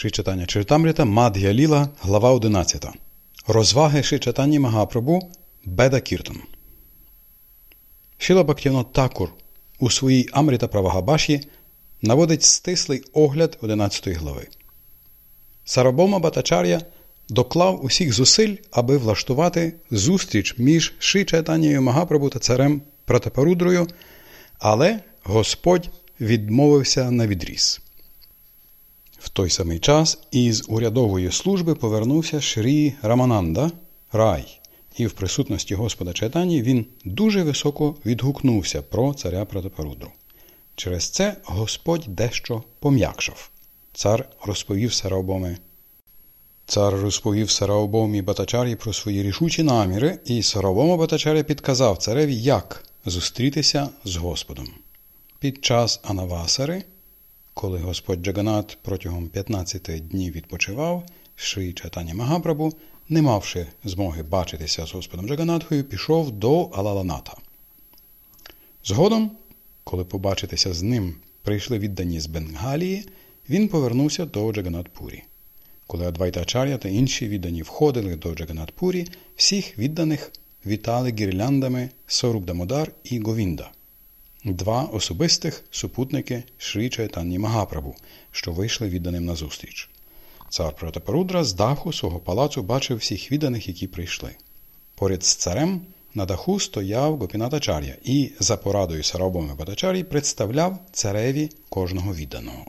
Ши читання Чертамріта Мад'я Ліла, глава 11. Розваги Ши читанні Магапрабу Беда Кіртон. Шіла Бактівно Такур у своїй Амріта Правагабаші наводить стислий огляд 11 глави. Сарабома Батачар'я доклав усіх зусиль, аби влаштувати зустріч між Ши Чайтанією Магапрабу та царем Пратапарудрою, але Господь відмовився на відріз. В той самий час із урядової служби повернувся Шрі Рамананда Рай, і в присутності Господа Чайтані він дуже високо відгукнувся про царя Пратапарудру. Через це Господь дещо пом'якшав. Цар розповів Сараобоми. Цар розповів Сараобомі Батачарі про свої рішучі наміри, і Сараобома Батачаря підказав цареві, як зустрітися з Господом. Під час Анавасари коли Господь Джаганат протягом 15 днів відпочивав, Шрі Чайтані Магапрабу, не мавши змоги бачитися з Господом Джаганатхою, пішов до Алаланата. Згодом, коли побачитися з ним прийшли віддані з Бенгалії, він повернувся до Джаганатпурі. Коли Адвайтачар'я та інші віддані входили до Джаганатпурі, всіх відданих вітали гірляндами Сорубдамодар і Говінда два особистих супутники Шрі Чайтанні Магапрабу, що вийшли відданим назустріч. Цар Пратапарудра з даху свого палацу бачив всіх відданих, які прийшли. Поряд з царем на даху стояв Гопінатачар'я і, за порадою Сарабоми Батачарі, представляв цареві кожного відданого.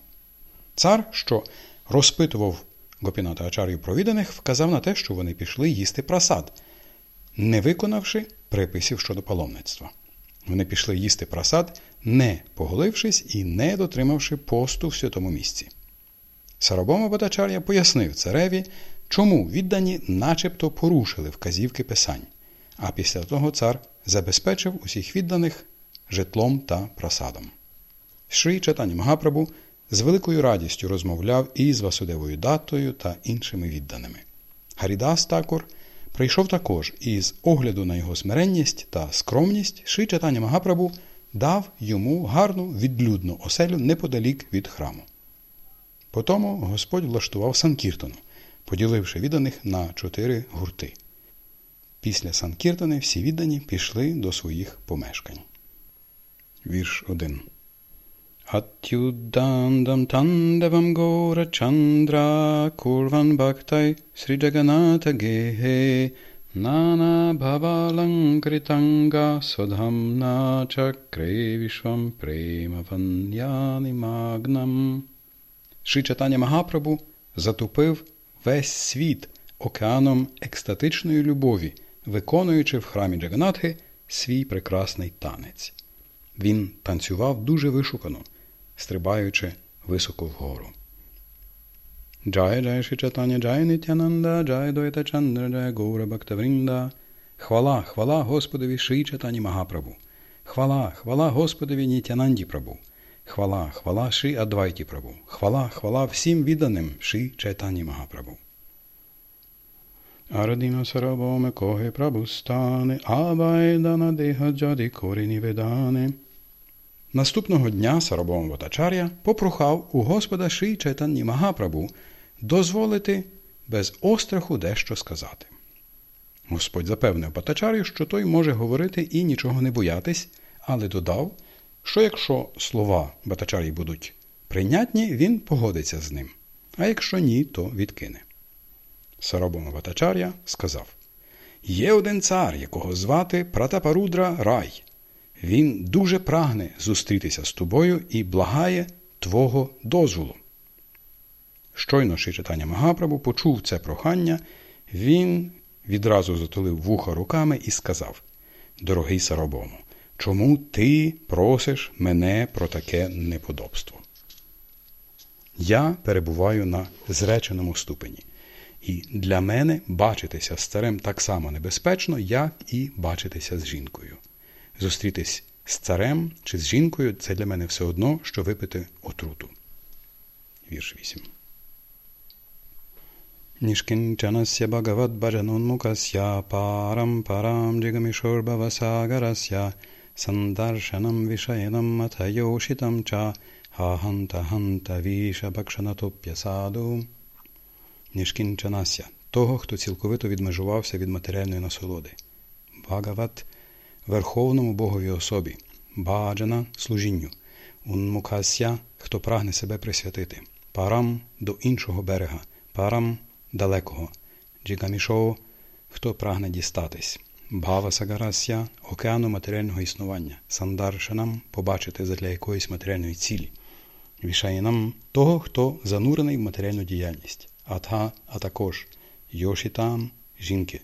Цар, що розпитував Гопіната Ачар'ю про відданих, вказав на те, що вони пішли їсти прасад, не виконавши приписів щодо паломництва. Вони пішли їсти просад, не поголившись і не дотримавши посту в святому місці. Сарабома Батачар'я пояснив цареві, чому віддані начебто порушили вказівки писань, а після того цар забезпечив усіх відданих житлом та просадом. Шрі Чатані Магапрабу з великою радістю розмовляв і з Васудевою датою та іншими відданими. Гарідас Такур – прийшов також і з огляду на його смиренність та скромність Ши Чатаня Магапрабу дав йому гарну відлюдну оселю неподалік від храму. Потому Господь влаштував Санкіртону, поділивши відданих на чотири гурти. Після Санкіртони всі віддані пішли до своїх помешкань. Вірш 1 Atyudandam tandavam gora chandra kurvan bhaktai Sri Jagannatha gehe Nana bhavalankritanga swadhamna chakre vishvam prema vanyani magnam Ши Чатаня Магапрабу затупив весь світ океаном екстатичної любові, виконуючи в храмі Джаґаннатхи свій прекрасний танець. Він танцював дуже вишукано – стрибаючи високо вгору. Джай Джай Шрі Чайтанья Джай Нітьянанда, Джай Адвайта Чандра, Джай Ґаура Бхакта Врінда. Хвала, хвала Господові Шрі Чайтаньї Магапрабу. Хвала, хвала Господові Нітьянанді Прабу. Хвала, хвала Шрі Адвайті Прабу. Хвала, хвала всім відданим Шрі Чайтаньї Магапрабу. Арадіна Сарабоме Коге Прабу стане, Абайдана Деха Джади Коріні Ведане. Наступного дня Сарабома Ватачар'я попрохав у Господа Ши Чайтанні Магапрабу дозволити без остраху дещо сказати. Господь запевнив Батачар'ю, що той може говорити і нічого не боятись, але додав, що якщо слова Батачар'ї будуть прийнятні, він погодиться з ним, а якщо ні, то відкине. Сарабома Батачар'я сказав Є один цар, якого звати Пратапарудра Рай. Він дуже прагне зустрітися з тобою і благає Твого дозволу. Щойно читання Магапрабу почув це прохання, він відразу затулив вуха руками і сказав: Дорогий Сарабому, чому ти просиш мене про таке неподобство? Я перебуваю на зреченому ступені, і для мене бачитися з царем так само небезпечно, як і бачитися з жінкою. Зустрітись з царем чи з жінкою це для мене все одно, що випити отруту. Вірш 8. Нішкінчанася Бхагават Баджанонмукася парам парам джигамішорбавасагарася сандаршанам вішаєнам атайошитам ча хаханта ханта віша бакшанатоп'ясаду. Нішкінчанася, того, хто цілковито відмежувався від матеріальної насолоди. Багават Верховному Богові особі, Баджана служінню, Унмукася, хто прагне себе присвятити, Парам до іншого берега, Парам далекого, Джігамішоу, хто прагне дістатись. Бхава Сагарася океану матеріального існування, сандаршанам побачити задля якоїсь матеріальної цілі, вішаїнам того, хто занурений в матеріальну діяльність, атха, а також йошітам жінки,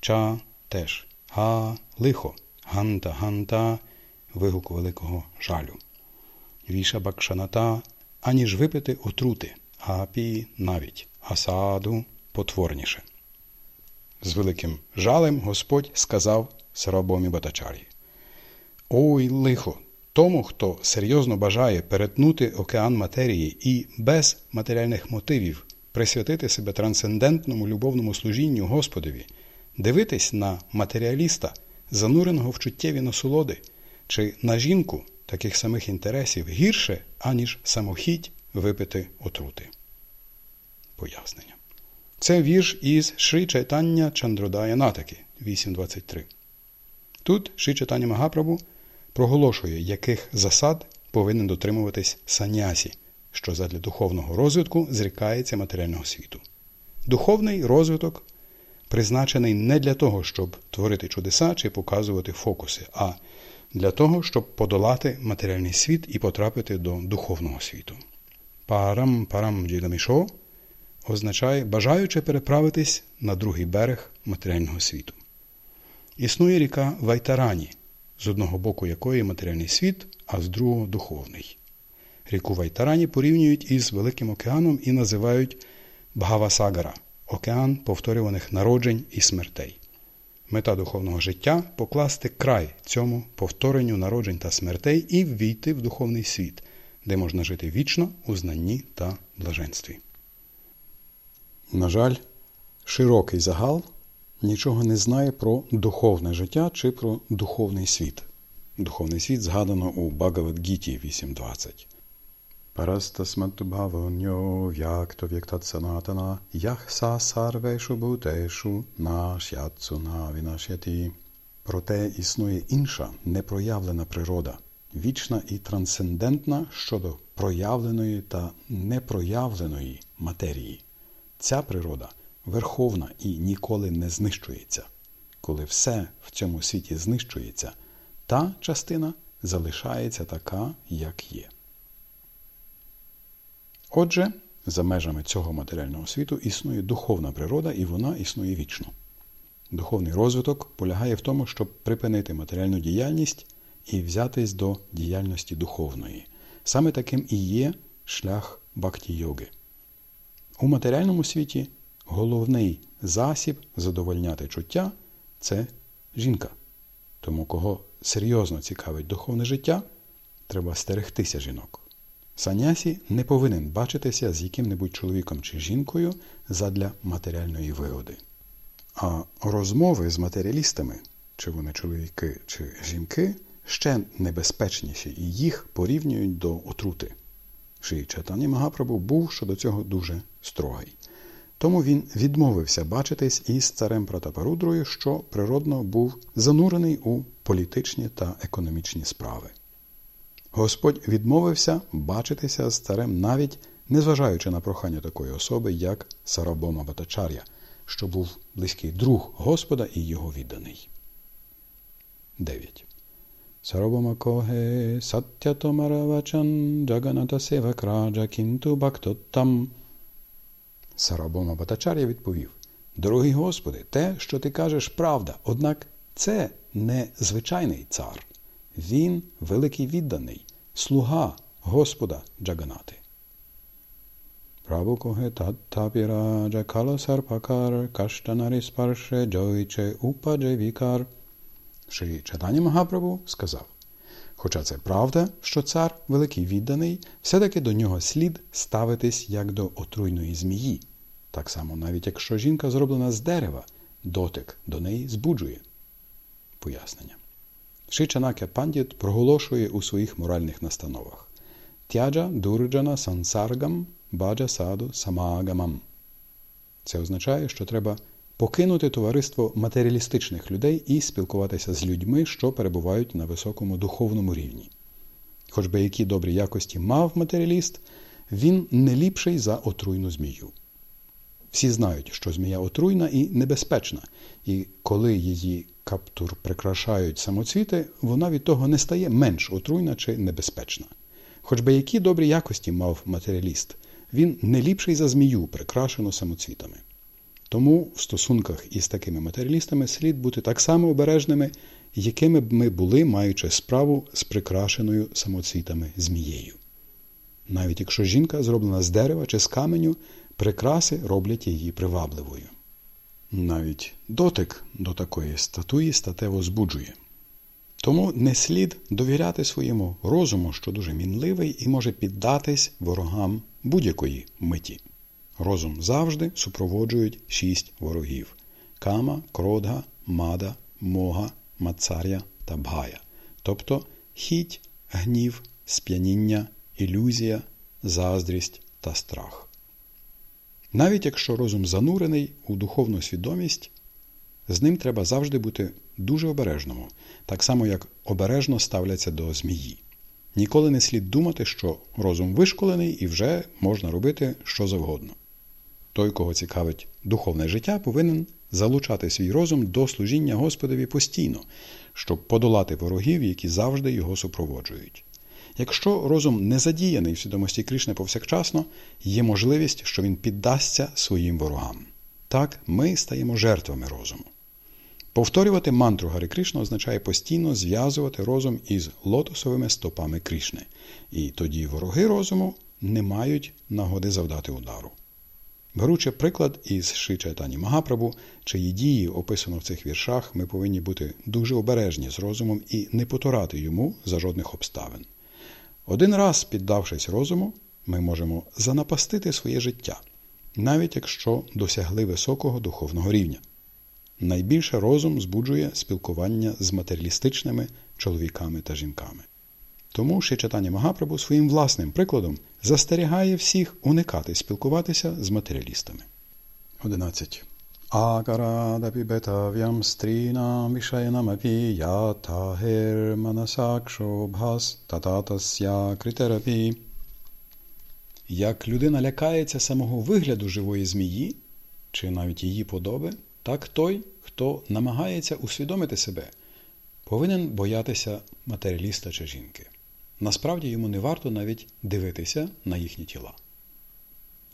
ча теж, га лихо, ганта ганта вигук великого жалю. Віша бакшаната, аніж випити отрути, апі навіть, асаду потворніше. З великим жалем Господь сказав Сарабомі Батачарі. Ой, лихо! Тому, хто серйозно бажає перетнути океан матерії і без матеріальних мотивів присвятити себе трансцендентному любовному служінню Господові, дивитись на матеріаліста, зануреного в чуттєві насолоди, чи на жінку таких самих інтересів гірше, аніж самохідь випити отрути. Пояснення. Це вірш із Шри Чайтання Чандродая Натаки 8.23. Тут Шри Чайтання Магапрабу проголошує, яких засад повинен дотримуватись санясі, що задля духовного розвитку зрікається матеріального світу. Духовний розвиток призначений не для того, щоб творити чудеса чи показувати фокуси, а для того, щоб подолати матеріальний світ і потрапити до духовного світу. Парам парам джідамішо означає бажаючи переправитись на другий берег матеріального світу. Існує ріка Вайтарані, з одного боку якої матеріальний світ, а з другого духовний. Ріку Вайтарані порівнюють із Великим океаном і називають Бхавасагара океан повторюваних народжень і смертей. Мета духовного життя покласти край цьому повторенню народжень та смертей і ввійти в духовний світ, де можна жити вічно у знанні та блаженстві. На жаль, широкий загал нічого не знає про духовне життя чи про духовний світ. Духовний світ згадано у Багавадгіті 8.20. В'єктат санатана ях са сарвешу бутешу нашяцу навінашяті. Проте існує інша непроявлена природа, вічна і трансцендентна щодо проявленої та непроявленої матерії. Ця природа верховна і ніколи не знищується. Коли все в цьому світі знищується, та частина залишається така, як є. Отже, за межами цього матеріального світу існує духовна природа, і вона існує вічно. Духовний розвиток полягає в тому, щоб припинити матеріальну діяльність і взятись до діяльності духовної. Саме таким і є шлях бхакті-йоги. У матеріальному світі головний засіб задовольняти чуття це жінка. Тому, кого серйозно цікавить духовне життя, треба стерегтися жінок. Санясі не повинен бачитися з яким-небудь чоловіком чи жінкою задля матеріальної вигоди. А розмови з матеріалістами, чи вони чоловіки, чи жінки, ще небезпечніші і їх порівнюють до отрути. Ши Чатані Магапрабу був щодо цього дуже строгий. Тому він відмовився бачитись із царем Пратапарудрою, що природно був занурений у політичні та економічні справи. Господь відмовився бачитися з царем навіть незважаючи на прохання такої особи, як Сарабома Батачар'я, що був близький друг Господа і його відданий. 9. Сарабома коге саттятомаравачан джаганата севакраджа кінту бактоттам. Сарабома Батачар'я відповів Дорогий Господи, те, що ти кажеш, правда, однак це не звичайний цар. Він великий відданий, слуга Господа Джаганати. Прабукоге таттапіраджа каласарпакар каштанари спарше джойче упадже вікар. Ши Чатані Магапрабу сказав, Хоча це правда, що цар великий відданий, все-таки до нього слід ставитись як до отруйної змії. Так само, навіть якщо жінка зроблена з дерева, дотик до неї збуджує. Пояснення. Шичанакя Пандіт проголошує у своїх моральних настановах Тяджа дурджана сансаргам баджа саду самагамам. Це означає, що треба покинути товариство матеріалістичних людей і спілкуватися з людьми, що перебувають на високому духовному рівні. Хоч би які добрі якості мав матеріаліст, він не ліпший за отруйну змію. Всі знають, що змія отруйна і небезпечна, і коли її каптур прикрашають самоцвіти, вона від того не стає менш отруйна чи небезпечна. Хоч би які добрі якості мав матеріаліст, він не ліпший за змію, прикрашену самоцвітами. Тому в стосунках із такими матеріалістами слід бути так само обережними, якими б ми були, маючи справу з прикрашеною самоцвітами змією. Навіть якщо жінка зроблена з дерева чи з каменю, прикраси роблять її привабливою. Навіть дотик до такої статуї статево збуджує. Тому не слід довіряти своєму розуму, що дуже мінливий і може піддатись ворогам будь-якої миті. Розум завжди супроводжують шість ворогів кама, кродга, мада, мога, мацаря та бгая, тобто хіть, гнів, сп'яніння, ілюзія, заздрість та страх. Навіть якщо розум занурений у духовну свідомість, з ним треба завжди бути дуже обережному, так само як обережно ставляться до змії. Ніколи не слід думати, що розум вишколений і вже можна робити що завгодно. Той, кого цікавить духовне життя, повинен залучати свій розум до служіння Господові постійно, щоб подолати ворогів, які завжди його супроводжують. Якщо розум не задіяний в свідомості Кришни повсякчасно, є можливість, що він піддасться своїм ворогам. Так ми стаємо жертвами розуму. Повторювати мантру Гари Кришна означає постійно зв'язувати розум із лотосовими стопами Кришни, і тоді вороги розуму не мають нагоди завдати удару. Беручи приклад із Ши Чайтані Магапрабу, чиї дії описано в цих віршах, ми повинні бути дуже обережні з розумом і не потурати йому за жодних обставин. Один раз, піддавшись розуму, ми можемо занапастити своє життя, навіть якщо досягли високого духовного рівня. Найбільше розум збуджує спілкування з матеріалістичними чоловіками та жінками. Тому ще читання Магапрабу своїм власним прикладом застерігає всіх уникати спілкуватися з матеріалістами. 11. Акарадапі бетав'ям стрінам вішаянамапі ятахер манасакшобхас тататасya критерапі. Як людина лякається самого вигляду живої змії, чи навіть її подоби, так той, хто намагається усвідомити себе, повинен боятися матеріаліста чи жінки. Насправді йому не варто навіть дивитися на їхні тіла.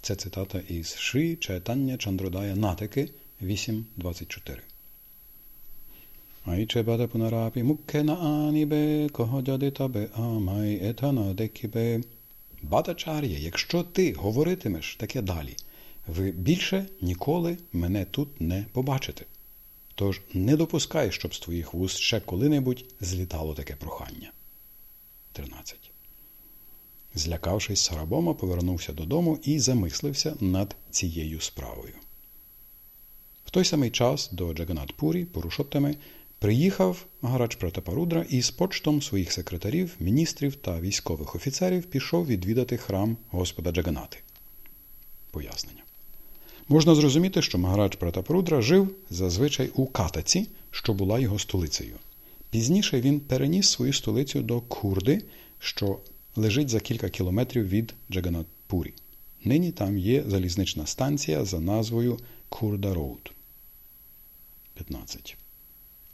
Це цитата із Ши Чайтання Чандродая Натики 8.24. Айче бада пунарапі муккена анібе, кого дядитабе амай етана декібе. Батачар'я, якщо ти говоритимеш таке далі, ви більше ніколи мене тут не побачите. Тож не допускай, щоб з твоїх вуст ще коли-небудь злітало таке прохання. 13. Злякавшись, Сарабома повернувся додому і замислився над цією справою. Той самий час до Джаганатпурі Порушоттами приїхав Магарадж Пратапарудра і з почтом своїх секретарів, міністрів та військових офіцерів пішов відвідати храм Господа Джаганати. Пояснення. Можна зрозуміти, що Магараджа Пратапарудра жив зазвичай у Катаці, що була його столицею. Пізніше він переніс свою столицю до Курди, що лежить за кілька кілометрів від Джаганатпурі. Нині там є залізнична станція за назвою Курда Роуд. 15.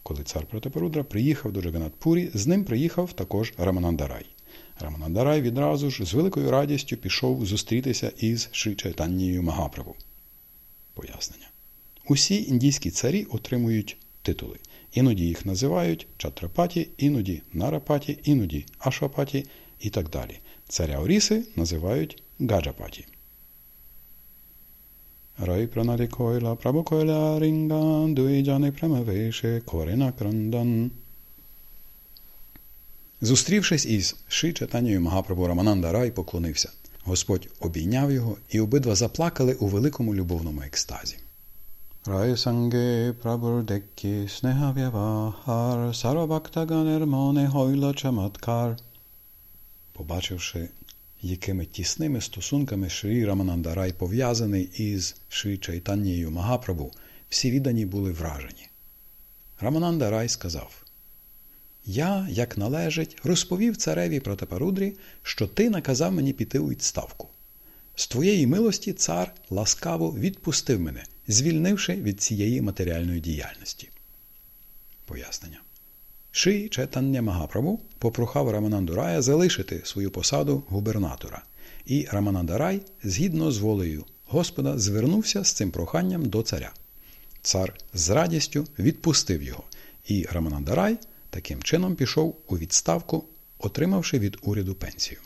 Коли цар Пратапарудра приїхав до Джаганатпурі, з ним приїхав також Рамананда Рай. Раманандарай відразу ж з великою радістю пішов зустрітися із Ши Чайтаннією Магаправу. Пояснення. Усі індійські царі отримують титули. Іноді їх називають чатрапаті, іноді нарапаті, іноді ашапаті і так далі. Царя Оріси називають гаджапаті. Койла прабу койла рінган, дуїджани прамавеше корена крандан. Зустрівшись із Ши Чатанією Магапрабу Рамананда Рай поклонився. Господь обійняв його, і обидва заплакали у великому любовному екстазі. Рай санге прабурдеккі снегав'явахар, сарабактаганер моне гойла чаматкар. Побачивши, якими тісними стосунками Шрі Раманандарай пов'язаний із Шрі Чайтаннією Магапрабу, всі віддані були вражені. Раманандарай сказав Я, як належить, розповів цареві Протапарудрі, що ти наказав мені піти у відставку. З твоєї милості цар ласкаво відпустив мене, звільнивши від цієї матеріальної діяльності. Пояснення. Ши Четання Магапрабу попрохав Раманандарая залишити свою посаду губернатора, і Раманандарай, згідно з волею Господа, звернувся з цим проханням до царя. Цар з радістю відпустив його, і Раманандарай таким чином пішов у відставку, отримавши від уряду пенсію.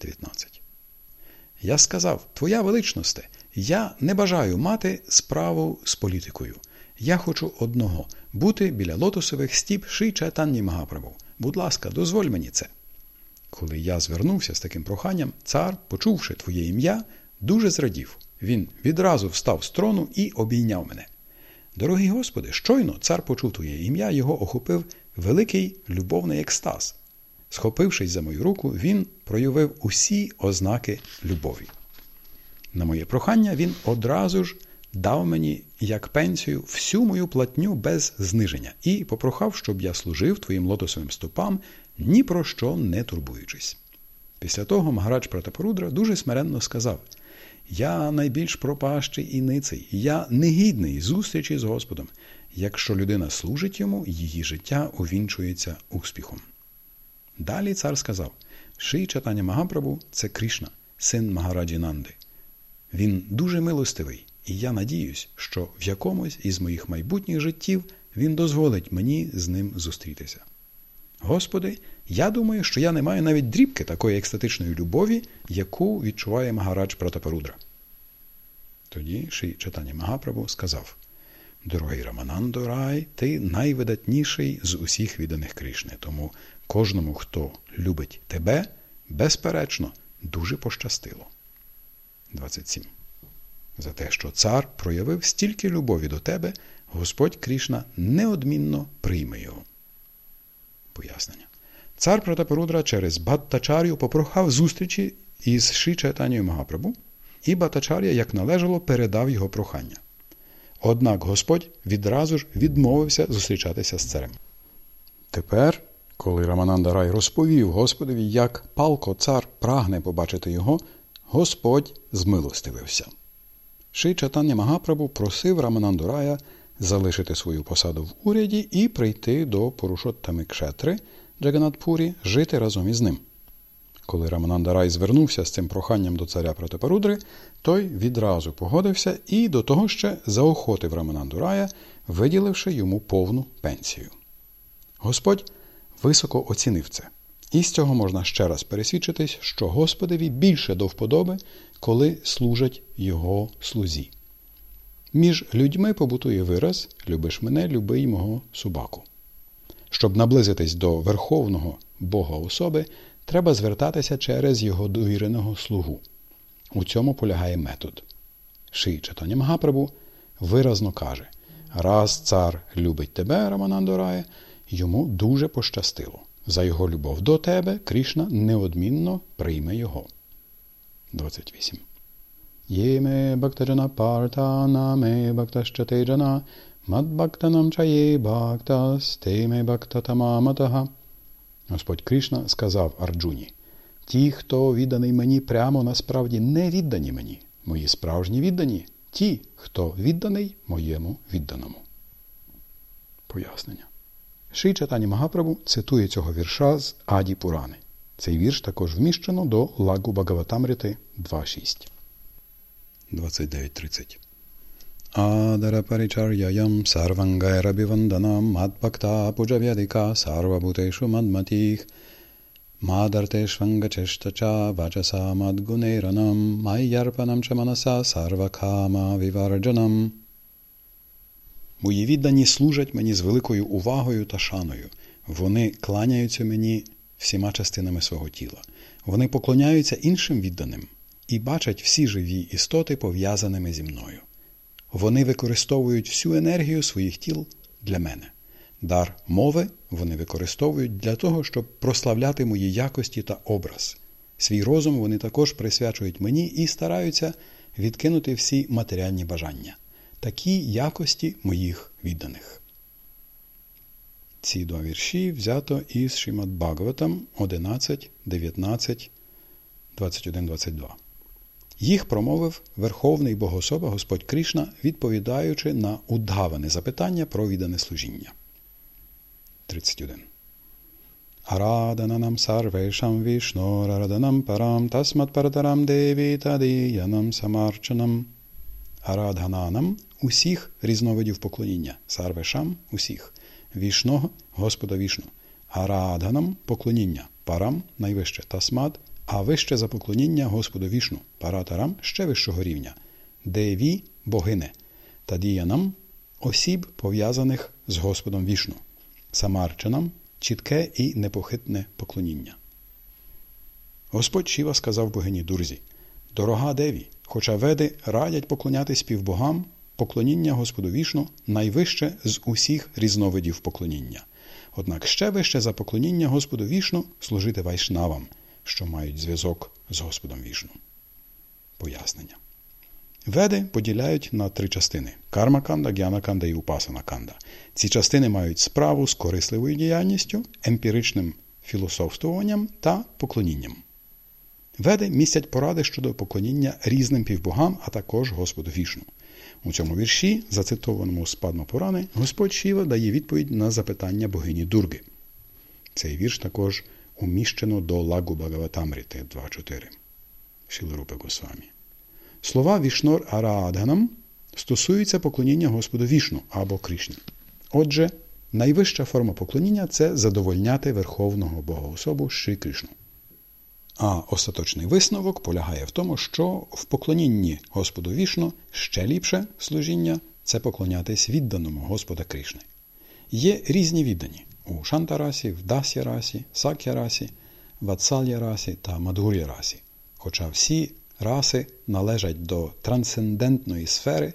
19. Я сказав, Твоя величносте, я не бажаю мати справу з політикою. Я хочу одного бути біля лотосових стіп Ши Чайтанні Магапрабу. Будь ласка, дозволь мені це. Коли я звернувся з таким проханням, цар, почувши твоє ім'я, дуже зрадів. Він відразу встав з трону і обійняв мене. Дорогий Господи, щойно цар почув твоє ім'я, його охопив великий любовний екстаз. Схопившись за мою руку, він проявив усі ознаки любові. На моє прохання він одразу ж дав мені як пенсію всю мою платню без зниження і попрохав, щоб я служив твоїм лотосовим стопам, ні про що не турбуючись. Після того Магарадж Пратапарудра дуже смиренно сказав Я найбільш пропащий і ниций, я негідний зустрічі з Господом. Якщо людина служить йому, її життя увінчується успіхом. Далі цар сказав Ши Чатаня Магапрабу це Кришна, син Магараджі Нанди. Він дуже милостивий, і я надіюсь, що в якомусь із моїх майбутніх життів він дозволить мені з ним зустрітися. Господи, я думаю, що я не маю навіть дрібки такої екстатичної любові, яку відчуває Магарадж Пратапарудра. Тоді Ши Чатані Магапрабу сказав Дорогий Раманандо Рай, ти найвидатніший з усіх відданих Кришни, тому кожному, хто любить тебе, безперечно, дуже пощастило. 27. За те, що цар проявив стільки любові до тебе, Господь Крішна неодмінно прийме його. Пояснення. Цар Пратапарудра через Баттачар'ю попрохав зустрічі із Ши Чайтанією Магапрабу, і Баттачар'я, як належало, передав його прохання. Однак Господь відразу ж відмовився зустрічатися з царем. Тепер, коли Рамананда Рай розповів Господові, як палко цар прагне побачити його, Господь змилостивився. Ши Чатання Магапрабу просив Раманандурая залишити свою посаду в уряді і прийти до Порушоттами Кшетри Джаганатпурі жити разом із ним. Коли Раманандарай звернувся з цим проханням до царя Протипарудри, той відразу погодився і до того ще заохотив Раманандурая, виділивши йому повну пенсію. Господь високо оцінив це. І з цього можна ще раз пересвідчитись, що Господові більше до вподоби, коли служать Його слузі. Між людьми побутує вираз Любиш мене, люби й мого собаку. Щоб наблизитись до Верховного Бога особи, треба звертатися через його довіреного слугу. У цьому полягає метод. Ши Чатані Магапрабу виразно каже: раз цар любить тебе, Раманандорає, йому дуже пощастило. За його любов до тебе Кришна неодмінно прийме його. 28. Єме бактаджана парта наме бактащатеджана мадбактанам чає бактас теме бактатамаматага. Господь Кришна сказав Арджуні Ті, хто відданий мені прямо насправді не віддані мені. Мої справжні віддані ті, хто відданий моєму відданому. Пояснення. Ши Чатані Магапрабу цитує цього вірша з Аді Пурани. Цей вірш також вміщено до Лагу Багаватамрити 2.6. 29.30 Адара паричар'яям сарвангайрабіванданам мадбакта пуджав'ядика сарвабутешу мадматіх Мадартешвангачештача вачаса мадгунейранам майярпанам чаманаса сарвакама віварджанам Мої віддані служать мені з великою увагою та шаною. Вони кланяються мені всіма частинами свого тіла. Вони поклоняються іншим відданим і бачать всі живі істоти пов'язаними зі мною. Вони використовують всю енергію своїх тіл для мене. Дар мови вони використовують для того, щоб прославляти мої якості та образ. Свій розум вони також присвячують мені і стараються відкинути всі матеріальні бажання, такі якості моїх відданих. Ці два вірші взято із Шимат Бхагаватам 11, 19, 21, 22. Їх промовив Верховний Богособа Господь Кришна, відповідаючи на удаване запитання про віддане служіння. 31. Арадананам сарвешам вішнорараданам парам тасмат паратарам деві тадіянам самарчанам. Арадгананам усіх різновидів поклоніння. Сарвешам усіх. Вішного Господа вішну. Арадганам поклоніння. Парам найвище. Тасмат а вище за поклоніння Господу вішну, паратарам ще вищого рівня, деві богине, та діянам осіб, пов'язаних з Господом вішну, самарчанам чітке і непохитне поклоніння. Господь Шіва сказав богині Дурзі Дорога Деві, хоча веди радять поклонятись співбогам, поклоніння Господу вішну найвище з усіх різновидів поклоніння. Однак ще вище за поклоніння Господу вішну служити вайшнавам – що мають зв'язок з Господом Вішну. Пояснення. Веди поділяють на три частини карма-канда, г'яна-канда і упасана-канда. Ці частини мають справу з корисливою діяльністю, емпіричним філософствуванням та поклонінням. Веди містять поради щодо поклоніння різним півбогам, а також Господу Вішну. У цьому вірші, зацитованому з Падма Пурани, Господь Шіва дає відповідь на запитання богині Дурги. Цей вірш також уміщено до лагу Багаватамріти 2.4 Шіларупи Госвамі. Слова Вішнор Араадганам стосуються поклоніння Господу Вішну або Кришні. Отже, найвища форма поклоніння це задовольняти Верховного Богоособу Шрі Кришну. А остаточний висновок полягає в тому, що в поклонінні Господу Вішну ще ліпше служіння це поклонятись відданому Господа Кришни. Є різні віддані у Шантарасі, в Дасі расі, Сак'я расі, Ватсалья расі та Мадгур'я расі. Хоча всі раси належать до трансцендентної сфери,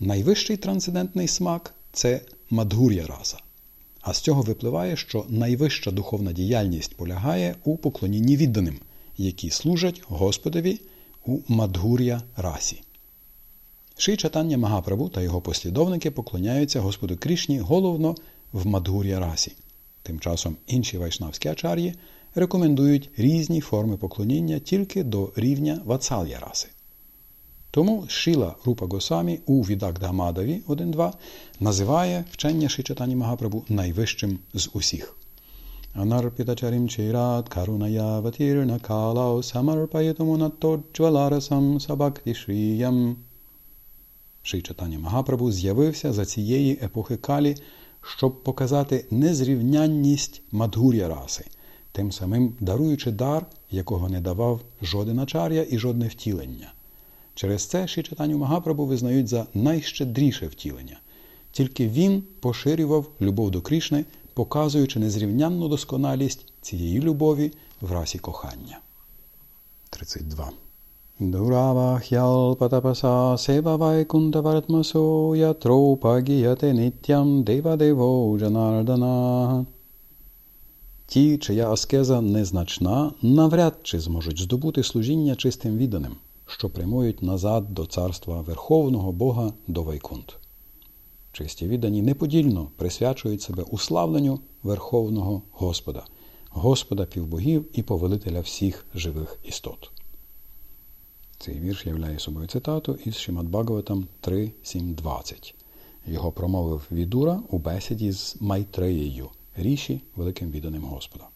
найвищий трансцендентний смак це Мадгур'я раса. А з цього випливає, що найвища духовна діяльність полягає у поклонінні відданим, які служать Господові у Мадгур'я расі. Ший читання Магапрабу та його послідовники поклоняються Господу Крішні головно в Мадгур'я расі. Тим часом інші вайшнавські ачар'ї рекомендують різні форми поклоніння тільки до рівня вацалья раси. Тому Шіла Рупа Госамі у Відагдамадаві 1.2 називає вчення Шичатані Магапрабу найвищим з усіх. Анарпітачарім чират каруная ватірна калау самарпаєтому натоджваларасам сабакті шріям. Шичатані Магапрабу з'явився за цієї епохи калі щоб показати незрівнянність Мадгур'я раси, тим самим даруючи дар, якого не давав жоден ачар'я і жодне втілення. Через це Шичатаню Магапрабу визнають за найщедріше втілення. Тільки він поширював любов до Крішни, показуючи незрівнянну досконалість цієї любові в расі кохання. 32 Дурава Дуравахялпатапаса сева вайкунтавартмасо ятропагіяте ниттям девадево джанардана. Ті, чия аскеза незначна, навряд чи зможуть здобути служіння чистим відданим, що прямують назад до царства Верховного Бога до Вайкунт. Чисті віддані неподільно присвячують себе уславленню Верховного Господа, Господа півбогів і повелителя всіх живих істот. Цей вірш являє собою цитату із Шимат Бхагаватам 3.7.20. Його промовив Відура у бесіді з Майтреєю, ріші великим відданим Господа.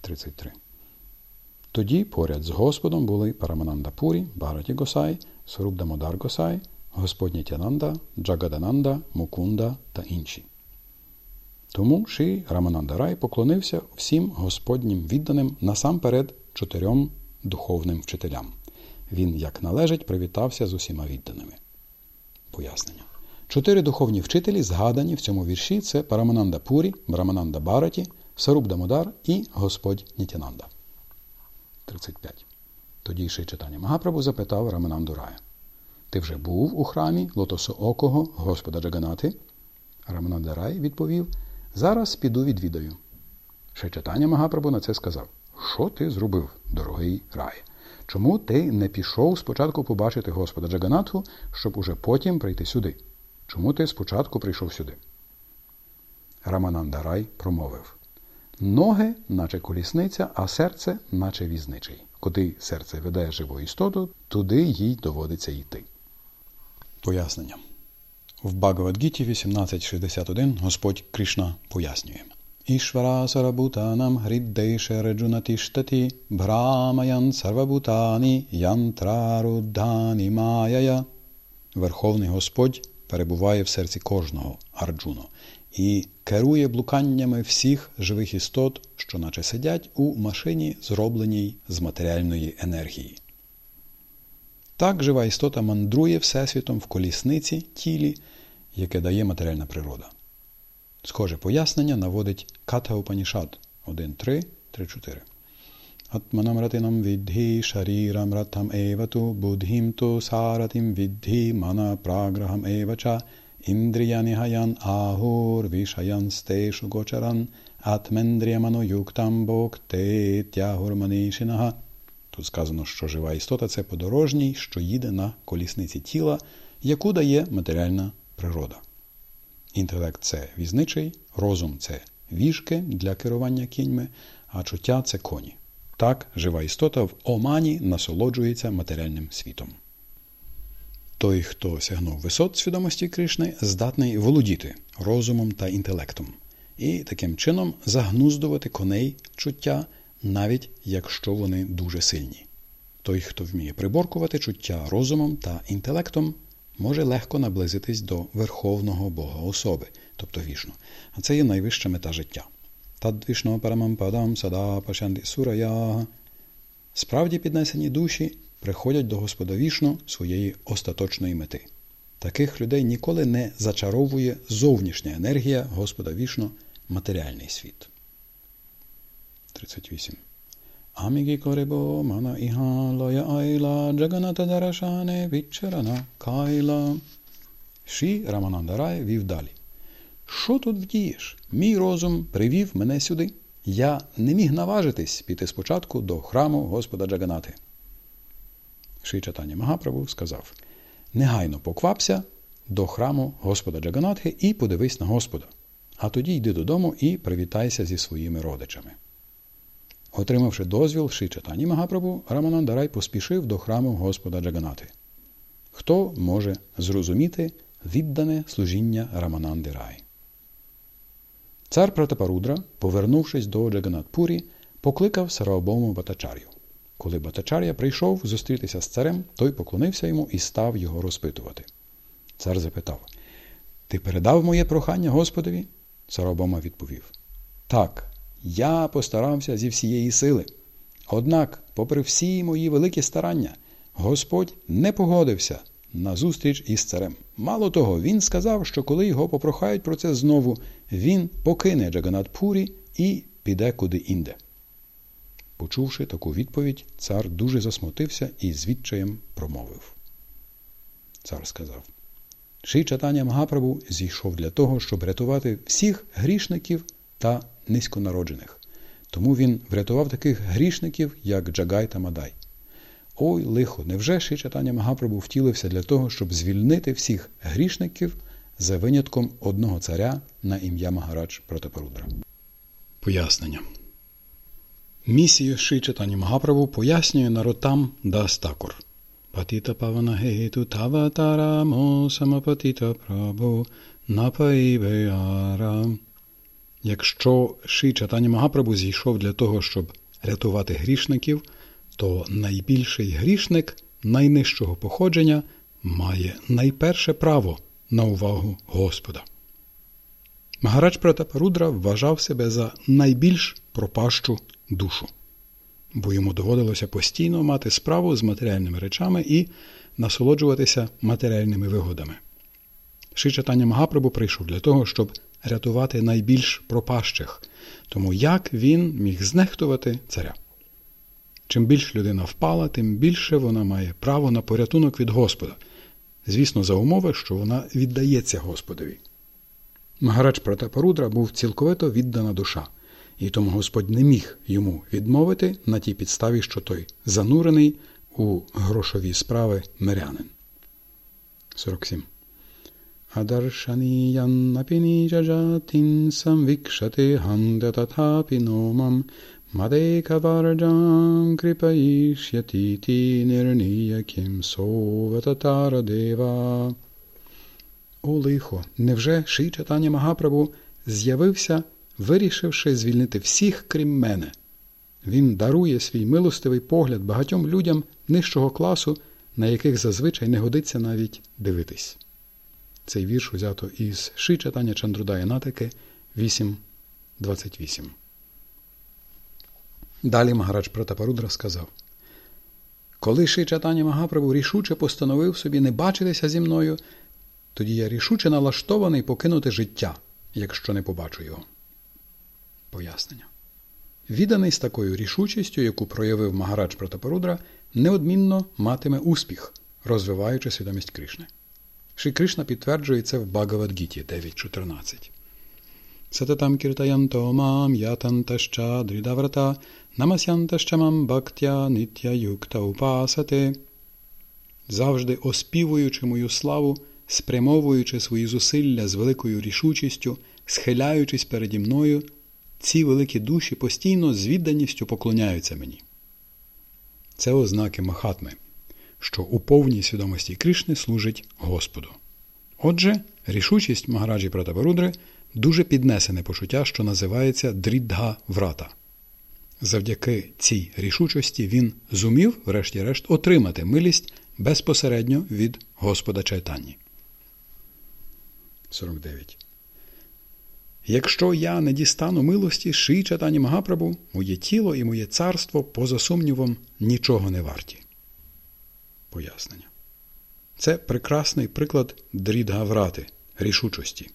33. Тоді поряд з Господом були Парамананда Пурі, Бараті Госай, Сурубдамодар Госай, Господня Тянанда, Джагадананда, Мукунда та інші. Тому Ши Рамананда Рай поклонився всім Господнім відданим насамперед чотирьом духовним вчителям. Він, як належить, привітався з усіма відданими. Пояснення. Чотири духовні вчителі, згадані в цьому вірші, це Парамананда Пурі, Брамананда Бараті, Саруб Дамодар і Господь Нітянанда. 35. Тоді ще читання Магапрабу запитав Рамананду Рая. Ти вже був у храмі лотосоокого Господа Джаганати? Рамананда Рай відповів: Зараз піду відвідаю. Ще читання Магапрабу на це сказав. Що ти зробив, дорогий рай? Чому ти не пішов спочатку побачити Господа Джаганатху, щоб уже потім прийти сюди? Чому ти спочатку прийшов сюди? Рамананда Рай промовив Ноги, наче колісниця, а серце, наче візничий. Куди серце веде живу істоту, туди їй доводиться йти. Пояснення. В Багавадгіті 1861 Господь Кришна пояснює. Ішвара сарабутанам гріддейше реджунатіштаті брамаян сарвабутані янтраруддані маяя. Верховний Господь перебуває в серці кожного Арджуно і керує блуканнями всіх живих істот, що наче сидять у машині, зробленій з матеріальної енергії. Так жива істота мандрує Всесвітом в колісниці тілі, яке дає матеріальна природа. Схоже пояснення наводить Ката Упанішад 1.3.3.4. Атманам ратинам віддхі шарірам ратам евату будхім ту саратим віддхі мана праграхам евача індріяні гаян агур вішаян стешу гочаран атмендріямано юктам бок те тягур манішинага. Тут сказано, що жива істота це подорожній, що їде на колісниці тіла, яку дає матеріальна природа. Інтелект це візничий, розум це віжки для керування кіньми, а чуття це коні. Так, жива істота в омані насолоджується матеріальним світом. Той, хто сягнув висот свідомості Кришни, здатний володіти розумом та інтелектом, і таким чином загнуздувати коней чуття, навіть якщо вони дуже сильні. Той, хто вміє приборкувати чуття розумом та інтелектом, може легко наблизитись до Верховного Бога особи, тобто вішну. А це є найвища мета життя. Тадвішно парамам падам сада пашанди сурая. Справді піднесені душі приходять до Господа вішну своєї остаточної мети. Таких людей ніколи не зачаровує зовнішня енергія Господа вішну матеріальний світ. 38. Амігі корибо мана іга лоя айла джаганата дарашане вічарана кайла. Ші Раманандарай вів далі. Що тут вдієш? Мій розум привів мене сюди. Я не міг наважитись піти спочатку до храму Господа Джаганати. Ші Чатані Магапрабу сказав Негайно поквапся до храму Господа Джаганатхи і подивись на Господа. А тоді йди додому і привітайся зі своїми родичами. Отримавши дозвіл Ши Чатані Магапрабу, Раманандарай поспішив до храму Господа Джаганати. Хто може зрозуміти віддане служіння Рамананди Рай? Цар Пратапарудра, повернувшись до Джаганатпурі, покликав Сараобому Батачар'ю. Коли Батачар'я прийшов зустрітися з царем, той поклонився йому і став його розпитувати. Цар запитав Ти передав моє прохання Господові? Сараобома відповів Так, я постарався зі всієї сили. Однак, попри всі мої великі старання, Господь не погодився на зустріч із царем. Мало того, він сказав, що коли його попрохають про це знову, він покине Джаганатпурі і піде куди інде. Почувши таку відповідь, цар дуже засмутився і з відчаєм промовив. Цар сказав Ший читання Магапрабу зійшов для того, щоб рятувати всіх грішників та низьконароджених. Тому він врятував таких грішників, як Джагай та Мадай. Ой, лихо, невже Ши читання Магапрабу втілився для того, щоб звільнити всіх грішників за винятком одного царя на ім'я Магарадж Протапарудра? Пояснення. Місію Ши читання Магапрабу пояснює наротам Дастакур. Патіта павана гейту таватарамо самапатіта прабу напаївеяра. Якщо Ши читання Магапрабу зійшов для того, щоб рятувати грішників, то найбільший грішник найнижчого походження має найперше право на увагу Господа. Магарадж Пратапарудра вважав себе за найбільш пропащу душу, бо йому доводилося постійно мати справу з матеріальними речами і насолоджуватися матеріальними вигодами. Шичатання Магапрабу прийшов для того, щоб рятувати найбільш пропащих, тому як він міг знехтувати царя. Чим більше людина впала, тим більше вона має право на порятунок від Господа, звісно, за умови, що вона віддається Господові. Магарадж Пратапарудра був цілковито віддана душа, і тому Господь не міг йому відмовити на тій підставі, що той занурений у грошові справи мирянин. 47. Адаршаніяннапінічаджатін самвікшати гандататапіномам Мадекаварджам кріпаїш'ятіті нирніяким совататарадева. О лихо, невже Ший Чатаня Магапрабу з'явився, вирішивши звільнити всіх, крім мене? Він дарує свій милостивий погляд багатьом людям нижчого класу, на яких зазвичай не годиться навіть дивитись. Цей вірш узято із Ши Чатаня Чандрудая Натики 8.28. Далі Магарадж Пратапарудра сказав Коли Ши Чатаня Магапрабу рішуче постановив собі не бачитися зі мною, тоді я рішуче налаштований покинути життя, якщо не побачу його. Пояснення. Відданий з такою рішучістю, яку проявив Магарадж Пратапарудра, неодмінно матиме успіх, розвиваючи свідомість Кришни. Ши Кришна підтверджує це в Багавадгіті 9.14. Сататам кіртаянто мам ятантаща дрідаврата намасянтаща мам бактя ниття юкта упасати. Завжди оспівуючи мою славу, спрямовуючи свої зусилля з великою рішучістю, схиляючись переді мною, ці великі душі постійно з відданістю поклоняються мені. Це ознаки Махатми, що у повній свідомості Кришни служить Господу. Отже, рішучість Магараджі Пратабарудри дуже піднесене почуття, що називається дрідга врата. Завдяки цій рішучості він зумів, врешті-решт, отримати милість безпосередньо від Господа Чайтанні. 49. Якщо я не дістану милості Ши Чайтані Магапрабу, моє тіло і моє царство, поза сумнівом, нічого не варті. Пояснення. Це прекрасний приклад дрідгаврати, рішучості.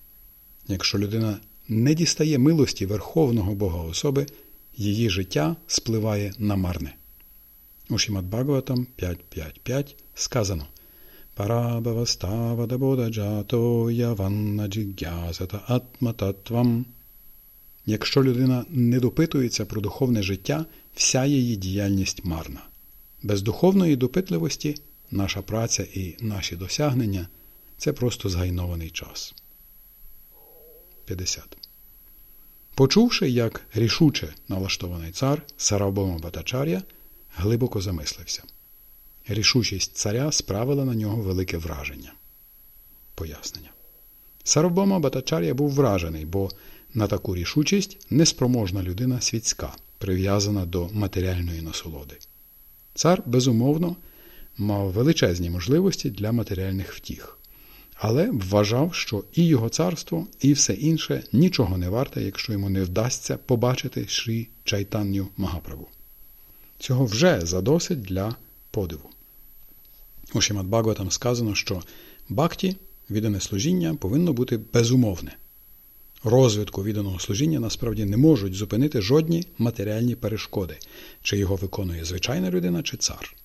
Якщо людина не дістає милості Верховного Бога особи, її життя спливає на марне. У Шімат Бхагаватам 5.5.5 сказано. Якщо людина не допитується про духовне життя, вся її діяльність марна. Без духовної допитливості наша праця і наші досягнення це просто згайнований час. 50. Почувши, як рішуче налаштований цар Сарабома Батачар'я глибоко замислився. Рішучість царя справила на нього велике враження. Пояснення. Сарабома Батачар'я був вражений, бо на таку рішучість неспроможна людина світська, прив'язана до матеріальної насолоди. Цар, безумовно, мав величезні можливості для матеріальних втіх але вважав, що і його царство, і все інше нічого не варте, якщо йому не вдасться побачити Шрі Чайтанню Магаправу. Цього вже задосить для подиву. У Шімат Бхагаватам сказано, що бхакті, віддане служіння, повинно бути безумовне. Розвитку відданого служіння насправді не можуть зупинити жодні матеріальні перешкоди, чи його виконує звичайна людина, чи цар.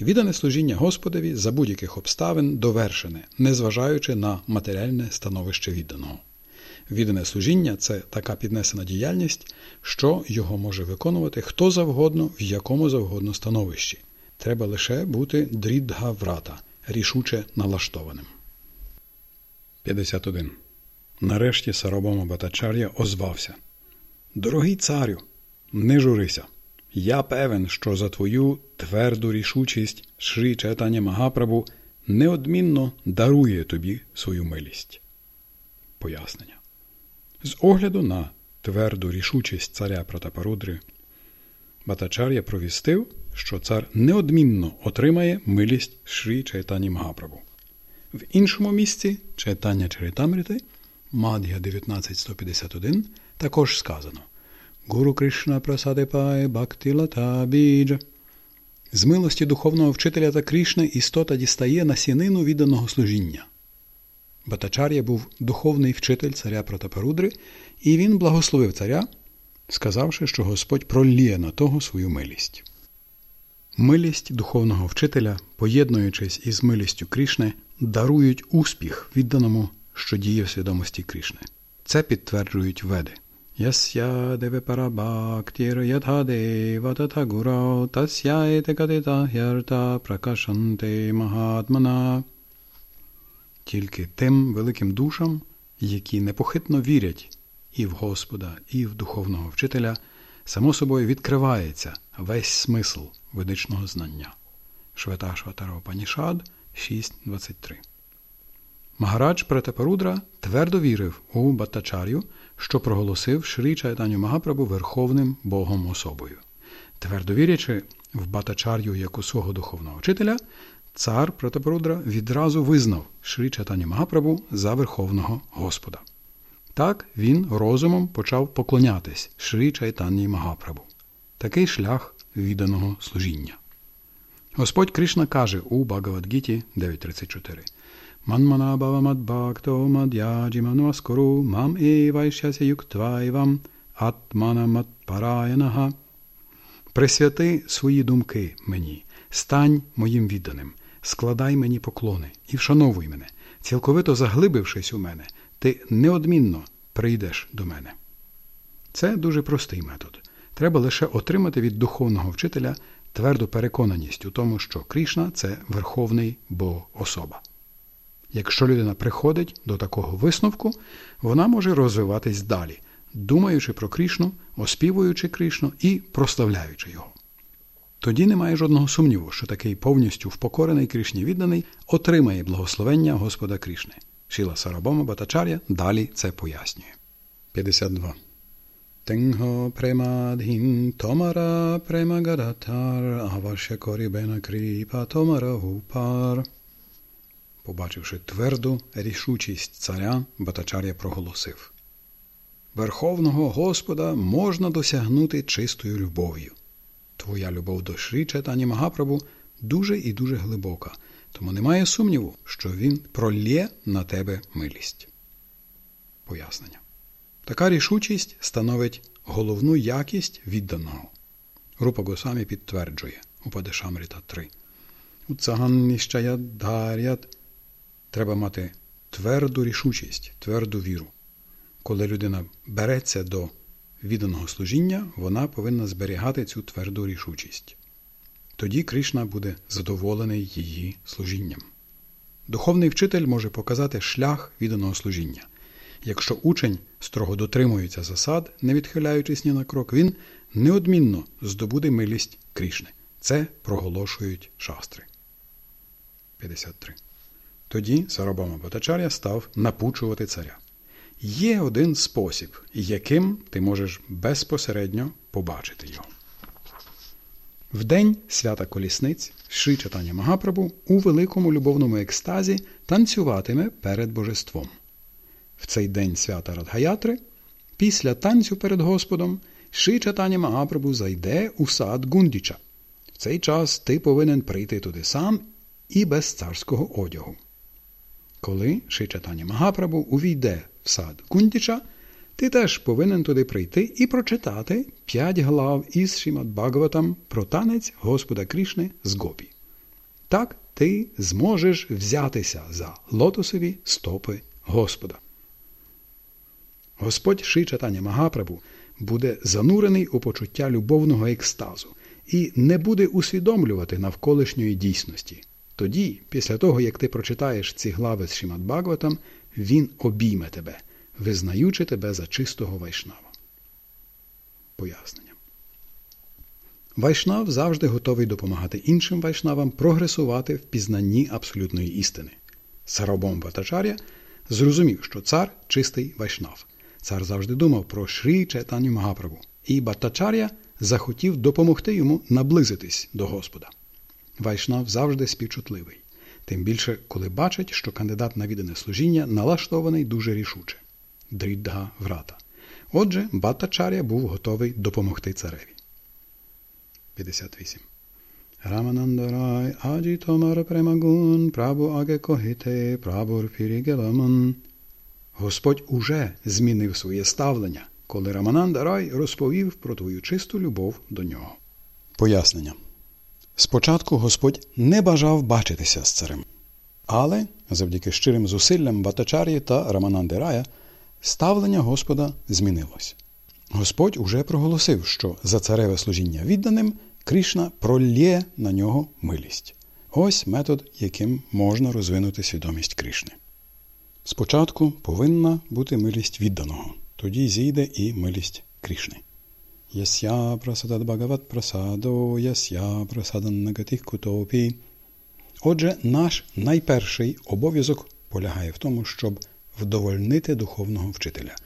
Віддане служіння Господові за будь-яких обставин довершене, незважаючи на матеріальне становище відданого. Віддане служіння це така піднесена діяльність, що його може виконувати хто завгодно, в якому завгодно становищі. Треба лише бути дрідга врата, рішуче налаштованим. 51. Нарешті Сарабома Батачар'я озвався Дорогий царю, не журися. Я певен, що за твою тверду рішучість Шрі Четаня Магапрабу неодмінно дарує тобі свою милість. Пояснення. З огляду на тверду рішучість царя Протапарудри, Батачар'я провістив, що цар неодмінно отримає милість Шрі Чайтані Магапрабу. В іншому місці Чайтання Чаритамрити, Мад'я 19.151, також сказано Гуру Кришна Прасадепай Бхактилата Біджа. З милості духовного вчителя та Кришни істота дістає насінину відданого служіння. Батачар'я був духовний вчитель царя Протапарудри, і він благословив царя, сказавши, що Господь проліє на того свою милість. Милість духовного вчителя, поєднуючись із милістю Кришни, дарують успіх відданому, що діє в свідомості Кришни. Це підтверджують веди. Деве парабактір ятха дева татха гурау тасяйте кадита хярта пракашанте магатмана. Тільки тим великим душам, які непохитно вірять і в Господа, і в духовного вчителя, само собою відкривається весь смисл ведичного знання. Швета Шватаро Панішад 6.23 Магарадж Претапарудра твердо вірив у Баттачарю, що проголосив Шрі Чайтаню Магапрабу Верховним Богом особою. Твердо вірячи в Баттачарю як у свого духовного вчителя, цар Претапарудра відразу визнав Шрі Чайтаню Магапрабу за Верховного Господа. Так він розумом почав поклонятись Шрі Чайтанні Магапрабу. Такий шлях відданого служіння. Господь Кришна каже у Багавадгіті 9.34 Манманабава мадбакто мадяджі манваскору мам івайшяся юктвайвам атмана матпараянага. Присвяти свої думки мені, стань моїм відданим, складай мені поклони і вшановуй мене, цілковито заглибившись у мене, ти неодмінно прийдеш до мене. Це дуже простий метод. Треба лише отримати від духовного вчителя тверду переконаність у тому, що Крішна це верховний Бог особа. Якщо людина приходить до такого висновку, вона може розвиватись далі, думаючи про Крішну, оспівуючи Крішну і прославляючи його. Тоді немає жодного сумніву, що такий повністю впокорений Крішні відданий отримає благословення Господа Крішни. Шіла Сарабома Батачар'я далі це пояснює. 52. Тенгho преmadhin томара премагадатар аваше корібена кріпа томара гупар. Побачивши тверду рішучість царя, Батачар'я проголосив Верховного Господа можна досягнути чистою любов'ю. Твоя любов до Шрі Чайтані Магапрабу дуже і дуже глибока, тому немає сумніву, що він пролє на тебе милість. Пояснення. Така рішучість становить головну якість відданого. Рупа Госамі підтверджує у Падешамріта 3. У Цаганніщаяддарят треба мати тверду рішучість, тверду віру. Коли людина береться до відданого служіння, вона повинна зберігати цю тверду рішучість. Тоді Кришна буде задоволений її служінням. Духовний вчитель може показати шлях відданого служіння. Якщо учень строго дотримується засад, не відхиляючись ні на крок, він неодмінно здобуде милість Крішни. Це проголошують шастри. 53. Тоді Сарабама Батачаря став напучувати царя. Є один спосіб, яким ти можеш безпосередньо побачити його. В день свята колісниць Ши Чатаня Магапрабу у великому любовному екстазі танцюватиме перед божеством. В цей день свята Радгаятри, після танцю перед Господом, Ши Чатаня Магапрабу зайде у сад Гундіча. В цей час ти повинен прийти туди сам і без царського одягу. Коли Ши Чатаня Магапрабу увійде в сад Гундіча, ти теж повинен туди прийти і прочитати п'ять глав із Шімад Бхагаватам про танець Господа Крішни з Гопі. Так ти зможеш взятися за лотосові стопи Господа. Господь Ши Чатаня Магапрабу буде занурений у почуття любовного екстазу і не буде усвідомлювати навколишньої дійсності. Тоді, після того, як ти прочитаєш ці глави з Шимат Бхагаватам, він обійме тебе, визнаючи тебе за чистого вайшнава. Пояснення. Вайшнав завжди готовий допомагати іншим вайшнавам прогресувати в пізнанні абсолютної істини. Сарабом Ватачар'я зрозумів, що цар чистий вайшнав. Цар завжди думав про Шрі Четаню Магаправу, і Баттачар'я захотів допомогти йому наблизитись до Господа. Вайшнав завжди співчутливий, тим більше, коли бачить, що кандидат на віддане служіння налаштований дуже рішуче дрідга врата. Отже, Баттачар'я був готовий допомогти цареві. 58. Раманандарай аджі томар премагун прабу аге когіте прабур фірігеламан. Господь уже змінив своє ставлення, коли Рамананда Рай розповів про твою чисту любов до нього. Пояснення. Спочатку Господь не бажав бачитися з царем. Але завдяки щирим зусиллям Батачар'ї та Рамананди Рая ставлення Господа змінилось. Господь уже проголосив, що за цареве служіння відданим Кришна пролє на нього милість. Ось метод, яким можна розвинути свідомість Кришни. Спочатку повинна бути милість відданого, тоді зійде і милість Кришни. Ясya прасадад Бхагават прасадо, ясya прасадан нагатих кутопі. Отже, наш найперший обов'язок полягає в тому, щоб вдовольнити духовного вчителя,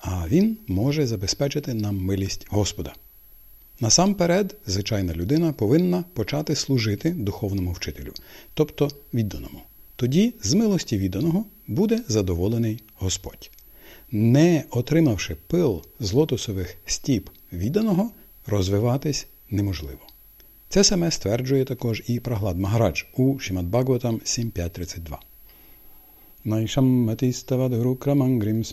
а він може забезпечити нам милість Господа. Насамперед, звичайна людина повинна почати служити духовному вчителю, тобто відданому. Тоді, з милості відданого, буде задоволений Господь. Не отримавши пил з лотосових стіп відданого, розвиватись неможливо. Це саме стверджує також і Праглад Магарадж у Шімадбагватам 7.5.32. Найшам матиставадгрукрамангрім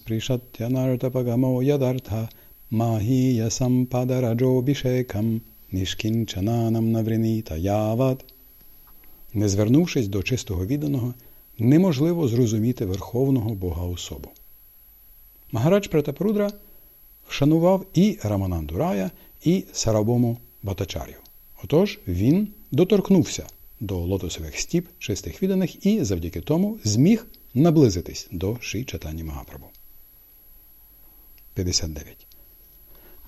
ядартха Магія сампадараджобішекам нішкінчананам навриніта яват. Не звернувшись до чистого відданого, неможливо зрозуміти Верховного Бога особу. Магарадж Пратапрудра вшанував і Рамананду Рая, і Сарабому Батачар'ю. Отож він доторкнувся до лотосових стіп чистих відданих і завдяки тому зміг наблизитись до Ші Чатані Магапрабу. 59.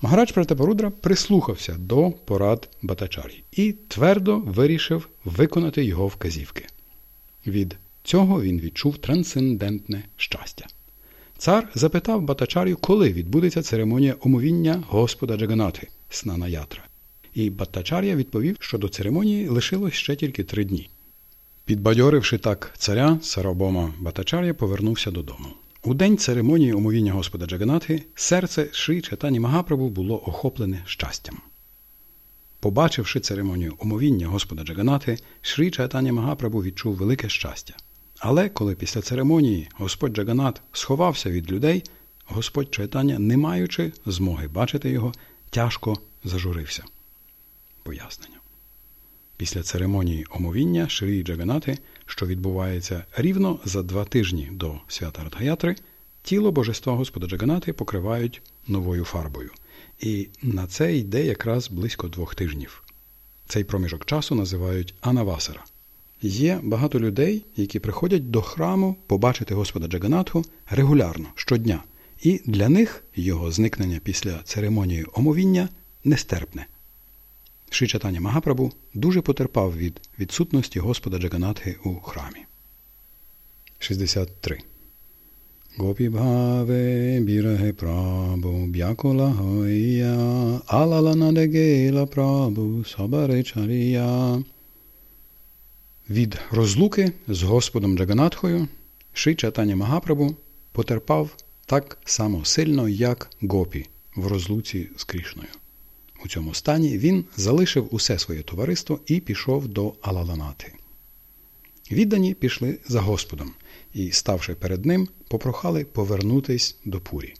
Магарадж Пратапарудра прислухався до порад Батачарі і твердо вирішив виконати його вказівки. Від цього він відчув трансцендентне щастя. Цар запитав Батачарю, коли відбудеться церемонія умовіння Господа Джаганати Снана Ятра. І Батачар'я відповів, що до церемонії лишилось ще тільки три дні. Підбадьоривши так царя, Сарабома Батачар'я повернувся додому. У день церемонії умовіння Господа Джаганатхи серце Ши Чатані Магапрабу було охоплене щастям. Побачивши церемонію умовіння Господа Джаганатхи, Шрі Чайтані Магапрабу відчув велике щастя. Але коли після церемонії Господь Джаганат сховався від людей, Господь Чайтаня, не маючи змоги бачити його, тяжко зажурився. Пояснення. Після церемонії омовіння Шрі Джаганати, що відбувається рівно за два тижні до свята Радгаятри, тіло божества Господа Джаганати покривають новою фарбою. І на це йде якраз близько двох тижнів. Цей проміжок часу називають Анавасара. Є багато людей, які приходять до храму побачити Господа Джаганатху регулярно щодня, і для них його зникнення після церемонії омовіння нестерпне. Ши Чатаня Магапрабу дуже потерпав від відсутності Господа Джаганатхи у храмі. 63. Гопі бхаве біраге прабу б'якола гойя алала надегела прабу сабаречарія. Від розлуки з Господом Джаганатхою Ши Чатаня Магапрабу потерпав так само сильно, як Гопі в розлуці з Крішною. У цьому стані він залишив усе своє товариство і пішов до Алаланати. Віддані пішли за Господом і, ставши перед ним, попрохали повернутись до Пурі.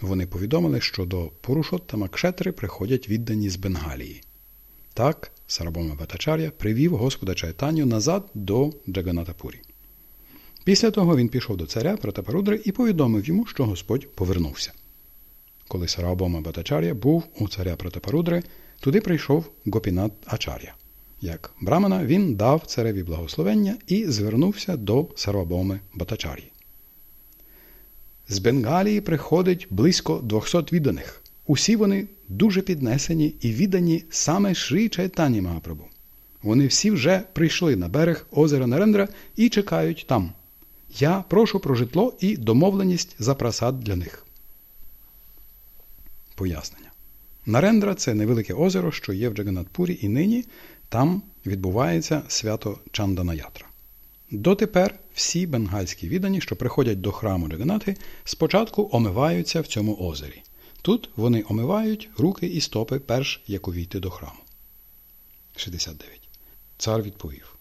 Вони повідомили, що до Пурушот та Макшетри приходять віддані з Бенгалії. Так, Сарабома Батачар'я привів Господа Чайтаню назад до Джаганатапурі. Після того він пішов до царя Пратапарудри і повідомив йому, що Господь повернувся. Коли Сарабома Батачар'я був у царя Пратапарудри, туди прийшов Гопінат Ачар'я. Як Брамана він дав цареві благословення і звернувся до Сарабоми Батачар'ї. З Бенгалії приходить близько 200 відданих. Усі вони дуже піднесені і віддані саме Шрі Чайтані Магапрабу. Вони всі вже прийшли на берег озера Нарендра і чекають там. Я прошу про житло і домовленість за просад для них. Пояснення. Нарендра це невелике озеро, що є в Джаганатпурі, і нині там відбувається свято Чанданаятра. Дотепер всі бенгальські віддані, що приходять до храму Джаганати, спочатку омиваються в цьому озері. Тут вони омивають руки і стопи, перш як увійти до храму. 69. Цар відповів: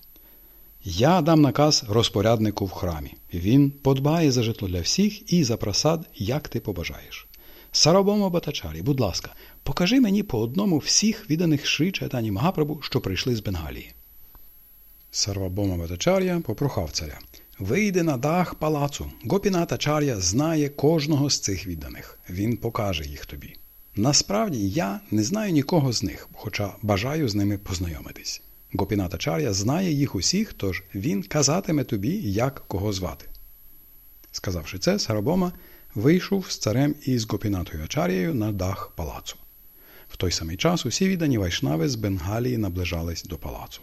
Я дам наказ розпоряднику в храмі. Він подбає за житло для всіх і за просад, як ти побажаєш. Сарабома Батачарі, будь ласка, покажи мені по одному всіх відданих Шрі Чайтані Магапрабу, що прийшли з Бенгалії. Сарвабома Батачар'я попрохав царя. Вийди на дах палацу. Гопінатачар'я знає кожного з цих відданих. Він покаже їх тобі. Насправді я не знаю нікого з них, хоча бажаю з ними познайомитись. Гопіната Чар'я знає їх усіх, тож він казатиме тобі, як кого звати. Сказавши це, Сарабома вийшов з царем і з Гопінатою Ачарією на дах палацу. В той самий час усі віддані вайшнави з Бенгалії наближались до палацу.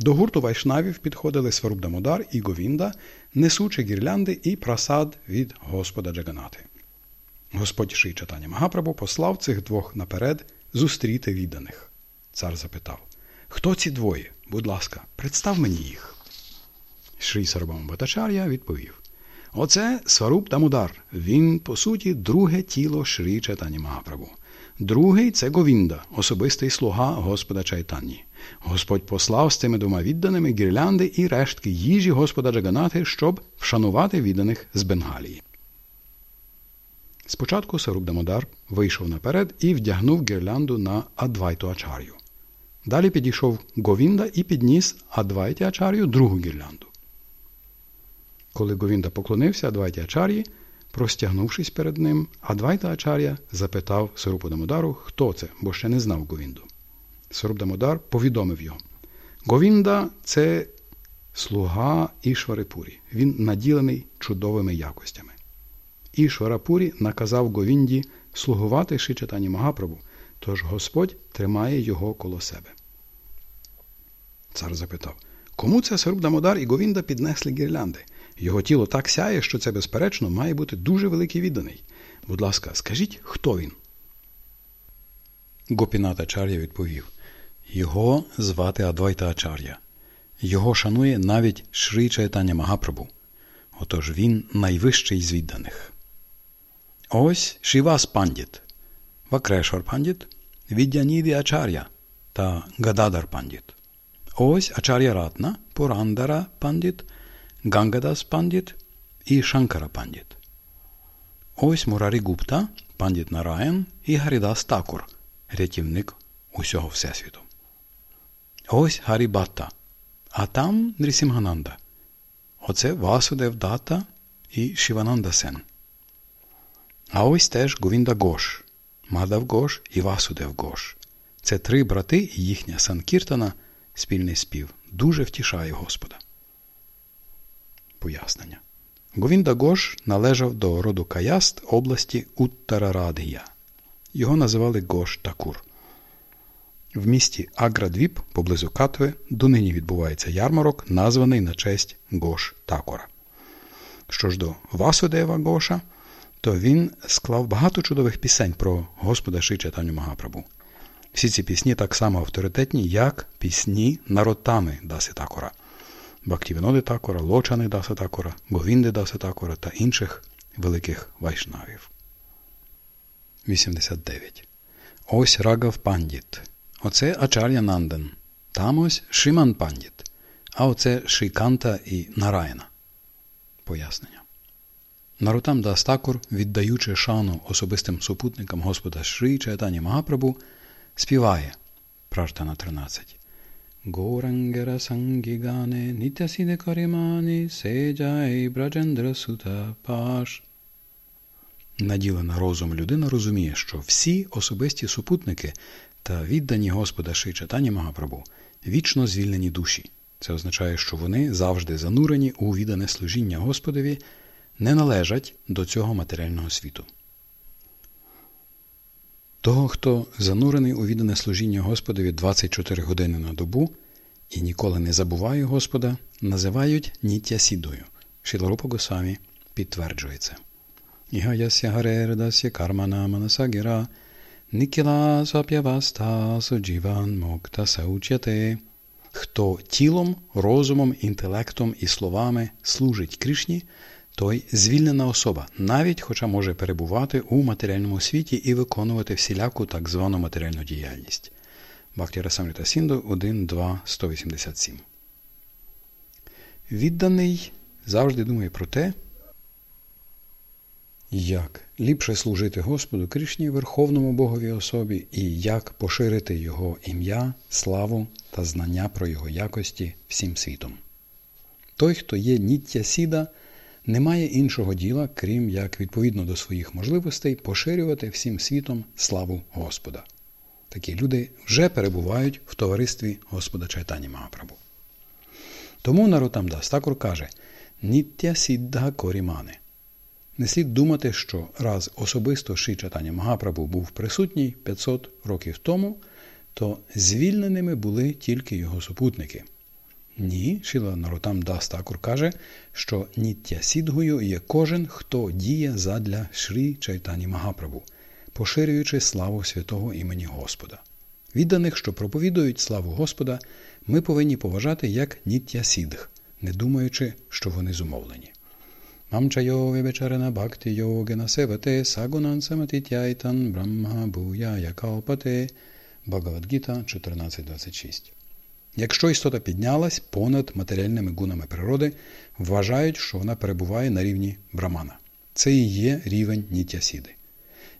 До гурту вайшнавів підходили Сварубдамодар і Говінда, несучи гірлянди і прасад від Господа Джаганати. Господь Ший Чатані Магапрабу послав цих двох наперед зустріти відданих. Цар запитав Хто ці двоє? Будь ласка, представ мені їх. Шрі Сарабам Батачар'я відповів Оце Сваруб Дамудар. Він, по суті, друге тіло Шрі Чайтані Магапрабу. Другий це Говінда, особистий слуга Господа Чайтані. Господь послав з цими двома відданими гірлянди і рештки їжі Господа Джаганати, щоб вшанувати відданих з Бенгалії. Спочатку Саруб Дамодар вийшов наперед і вдягнув гірлянду на Адвайту Ачар'ю. Далі підійшов Говінда і підніс Адвайті Ачар'ю другу гірлянду. Коли Говінда поклонився Адвайті Ачар'ї, простягнувшись перед ним, Адвайта Ачар'я запитав Сарупу Дамодару, хто це, бо ще не знав Говінду. Саруп Дамодар повідомив його. Говінда це слуга Ішварипурі. Він наділений чудовими якостями. Ішварапурі наказав Говінді слугувати Шичатані Магапрабу, тож Господь тримає його коло себе. Цар запитав Кому це Саруб Дамодар і Говінда піднесли гірлянди? Його тіло так сяє, що це, безперечно, має бути дуже великий відданий. Будь ласка, скажіть, хто він? Гопіната Ачар'я відповів Його звати Адвайта Ачар'я. Його шанує навіть Шрі Чайтаня Магапрабу. Отож він найвищий з відданих. Ось Шрівас Пандіт, Вакрешвар Пандіт, Від'яніді Ачар'я та Гададгар Пандіт. Ось Ачар'я Ратна, Пурандара Пандіт, Гангадас Пандіт і Шанкара Пандіт. Ось Мурарі Гупта, Пандіт Нараян і Гарідас Такур, рятівник усього Всесвіту. Ось Гарі Бгатта, а там Нрісімгананда. Оце Васудев Дата і Шивананда Сен. А ось теж Говінда Гош, Мадав Гош і Васудев Гош. Це три брати і їхня Санкіртана, спільний спів, дуже втішає Господа. Пояснення. Говінда Гош належав до роду Каяст області Уттарарадгія. Його називали Гош Такур. В місті Аградвіп поблизу Катви донині відбувається ярмарок, названий на честь Гош Такора. Що ж до Васудева Гоша, то він склав багато чудових пісень про Господа Шичатаню Магапрабу. Всі ці пісні так само авторитетні, як пісні народами Даси Такора. Бактівіноди Такора, Лочани Даси Такора, Говінди Даси Такора та інших великих вайшнавів. 89. Ось Рагав Пандіт. Оце Ачар'я Нанден. Там ось Шиман Пандіт. А оце Шиканта і Нараяна. Пояснення. Нарутам Дастакур, віддаючи шану особистим супутникам Господа Шрі Чайтані Магапрабу, співає Праштана 13. Горангера Сангігане Нітясіде Карімані Сейджай Браджендра. Наділена розум людина розуміє, що всі особисті супутники та віддані Господа Ши Чайтані Магапрабу вічно звільнені душі. Це означає, що вони завжди занурені у віддане служіння Господові, не належать до цього матеріального світу. Того, хто занурений у віддане служіння Господові 24 години на добу і ніколи не забуває Господа, називають Ніття-сідою. Шіларупа Госамі підтверджує це. Ігаясya гарердасya кармана манасагіра Нікіла сап'яваста суджіван мокта саучяте. Хто тілом, розумом, інтелектом і словами служить Кришні, той звільнена особа, навіть хоча може перебувати у матеріальному світі і виконувати всіляку так звану матеріальну діяльність. Бхактіра Самрита Сінду 1, 2, 187. Відданий завжди думає про те, як ліпше служити Господу Кришні, Верховному Богові особі, і як поширити Його ім'я, славу та знання про Його якості всім світом. Той, хто є ніття сіда, немає іншого діла, крім як відповідно до своїх можливостей поширювати всім світом славу Господа. Такі люди вже перебувають в товаристві Господа Чайтані Магапрабу. Тому Нарутамдас Такур каже Ніття сіддга корімане. Не слід думати, що раз особисто Ші Чайтані Магапрабу був присутній 500 років тому, то звільненими були тільки його супутники. Ні, Шіла Нарутам Дастакур каже, що ніття сідгою є кожен, хто діє задля Шрі Чайтані Магапрабу, поширюючи славу святого імені Господа. Відданих, що проповідують славу Господа, ми повинні поважати як ніття сідг, не думаючи, що вони зумовлені. Мамчайо вибечарена бхакти йогена севате сагунан саматитяйтан брамма буя калпате Багавадгіта 14.26 Якщо істота піднялась понад матеріальними гунами природи, вважають, що вона перебуває на рівні брамана. Це і є рівень Нітясіди.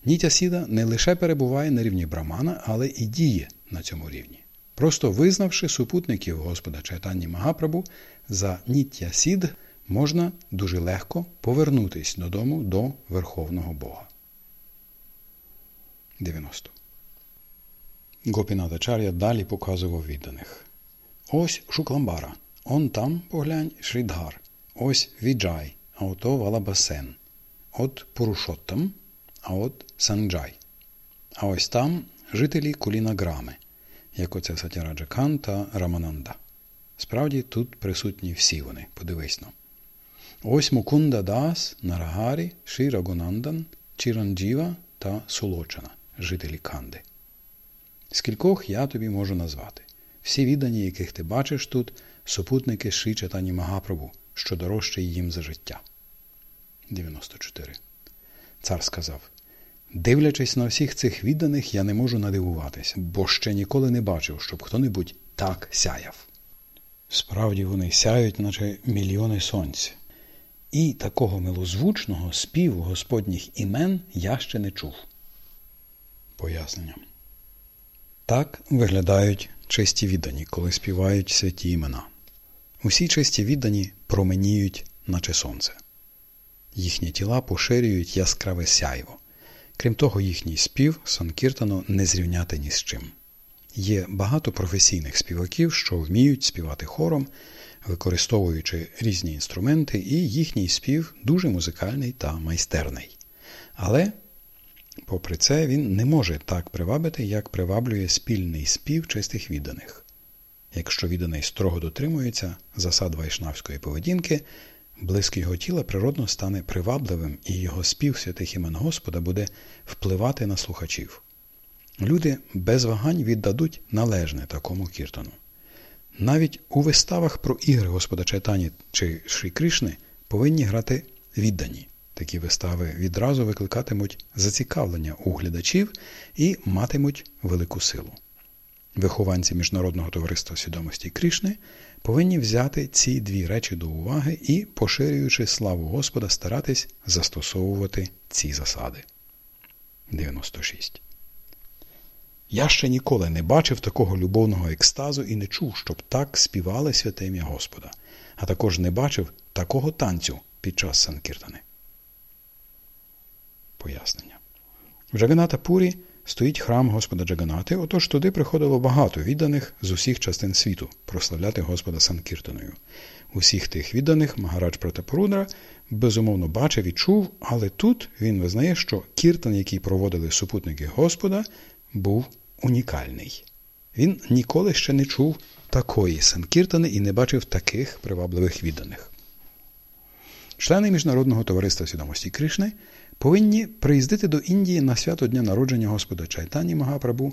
Нітясіда не лише перебуває на рівні брамана, але і діє на цьому рівні. Просто визнавши супутників Господа Чайтанні Магапрабу за Нітясід, можна дуже легко повернутися додому до Верховного Бога. 90. Гопінатачар'я далі показував відданих. Ось Шукламбара. Он там, поглянь, Шрідгар. Ось Віджай, а ото Валабасен. От Пурушоттам, а от Санджай. А ось там жителі Кулінаграми, як оце Сатяраджа Кан та Рамананда. Справді тут присутні всі вони, подивись но. Ось Мукунда Дас, Нарагарі, Ші Рагунандан, Чіранджіва та Сулочана, жителі Канди. Скількох я тобі можу назвати. Всі віддані, яких ти бачиш тут, супутники Ши Чатані Магапрабу, що дорожче їм за життя. 94. Цар сказав Дивлячись на всіх цих відданих, я не можу надивуватися, бо ще ніколи не бачив, щоб хто-небудь так сяяв. Справді вони сяють, наче мільйони сонця. І такого милозвучного співу Господніх імен я ще не чув. Пояснення. Так виглядають чисті віддані, коли співають святі імена. Усі чисті віддані променіють, наче сонце. Їхні тіла поширюють яскраве сяйво. Крім того, їхній спів Санкіртану не зрівняти ні з чим. Є багато професійних співаків, що вміють співати хором, використовуючи різні інструменти, і їхній спів дуже музикальний та майстерний. Але Попри це, він не може так привабити, як приваблює спільний спів чистих відданих. Якщо відданий строго дотримується засад вайшнавської поведінки, блиск його тіла природно стане привабливим, і його спів святих імен Господа буде впливати на слухачів. Люди без вагань віддадуть належне такому кіртону. Навіть у виставах про ігри Господа Чайтані чи Шрі Кришни повинні грати віддані. Такі вистави відразу викликатимуть зацікавлення у глядачів і матимуть велику силу. Вихованці Міжнародного товариства свідомості Крішни повинні взяти ці дві речі до уваги і, поширюючи славу Господа, старатись застосовувати ці засади. 96. Я ще ніколи не бачив такого любовного екстазу і не чув, щоб так співали святе ім'я Господа, а також не бачив такого танцю під час Санкіртани пояснення. В Джаганата-Пурі стоїть храм Господа Джаганати, отож туди приходило багато відданих з усіх частин світу прославляти Господа Санкіртаною. Усіх тих відданих Магарадж Пратапорудра безумовно бачив і чув, але тут він визнає, що кіртан, який проводили супутники Господа, був унікальний. Він ніколи ще не чув такої санкіртани і не бачив таких привабливих відданих. Члени Міжнародного товариства свідомості Кришни повинні приїздити до Індії на свято дня народження Господа Чайтані Магапрабу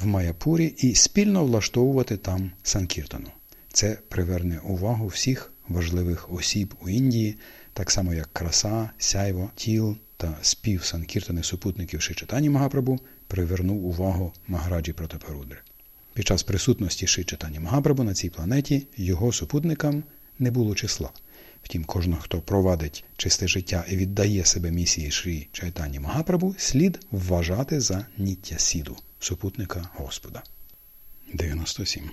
в Майапурі і спільно влаштовувати там Санкіртану. Це приверне увагу всіх важливих осіб у Індії, так само як краса, сяйво, тіл та спів Санкіртани супутників Шичатані Магапрабу привернув увагу Магараджі Протапарудри. Під час присутності Шичатані Магапрабу на цій планеті його супутникам не було числа. Втім, кожного, хто провадить чисте життя і віддає себе місії Шрі Чайтані Магапрабу, слід вважати за ніття сіду, супутника Господа. 97.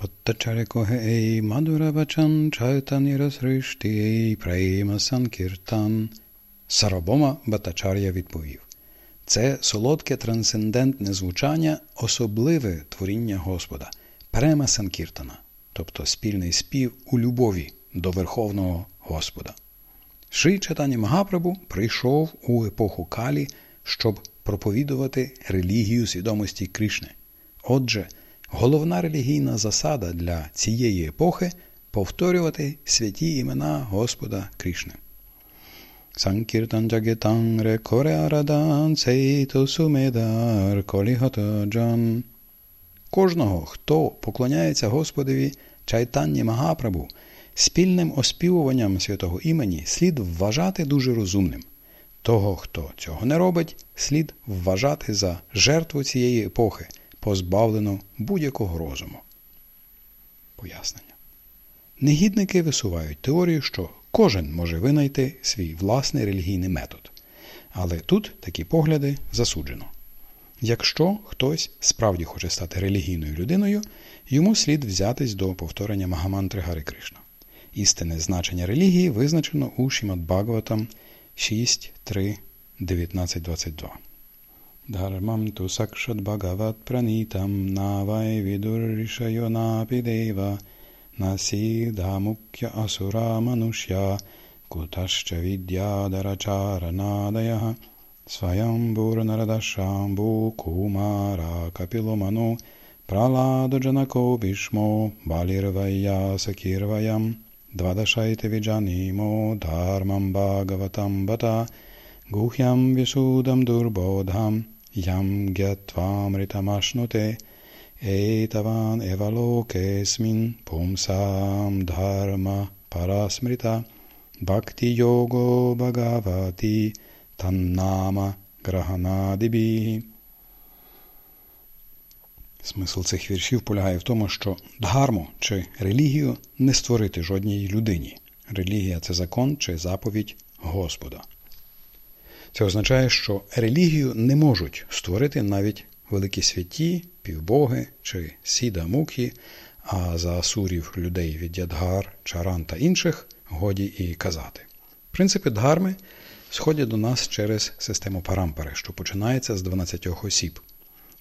Bhattacharya kohe ei madhura vachan chaitanya rasrishti ei prema sankirtan. Сарабома Батачар'я відповів це солодке трансцендентне звучання, особливе творіння Господа, према Санкіртана, тобто спільний спів у любові до Верховного Господа. Ши Чатані Магапрабу прийшов у епоху Калі, щоб проповідувати релігію свідомості Кришни. Отже, головна релігійна засада для цієї епохи повторювати святі імена Господа Кришни. Санкіртан Джагітан Рекоре Арадан Сейто Сумедар Колігатаджан. Кожного, хто поклоняється Господові Чайтанні Магапрабу, спільним оспівуванням святого імені слід вважати дуже розумним. Того, хто цього не робить, слід вважати за жертву цієї епохи, позбавлену будь-якого розуму. Пояснення. Негідники висувають теорію, що кожен може винайти свій власний релігійний метод. Але тут такі погляди засуджено. Якщо хтось справді хоче стати релігійною людиною, йому слід взятись до повторення Магамантри Гари Кришна істинне значення релігії визначено у Шімат Бхагаватам 6.3.19.22. Dharmam tu sakshat bhagavat pranitam navai vidurrishayo napi deva nasidha mukya asura manushya kutascha vidyadaracharanadaya svayambur naradashambhu kumara kapilomano praladojanaco bhishmo balirvaya sakirvayam Dvadashaithi vijanimo dharmam bhagavatam bata guhyam visudam durbodham yam gyatvamritamashnote etavan evalokesmin pumsam dharma parasmrita bhakti yogo bhagavati tannama grahanadibhi Смисл цих віршів полягає в тому, що дгарму чи релігію не створити жодній людині. Релігія це закон чи заповідь Господа. Це означає, що релігію не можуть створити навіть великі святі, півбоги чи сіда мукхі, а за асурів людей від Ядгар, Чаран та інших годі і казати. Принципи дгарми – сходять до нас через систему парампари, що починається з 12 осіб: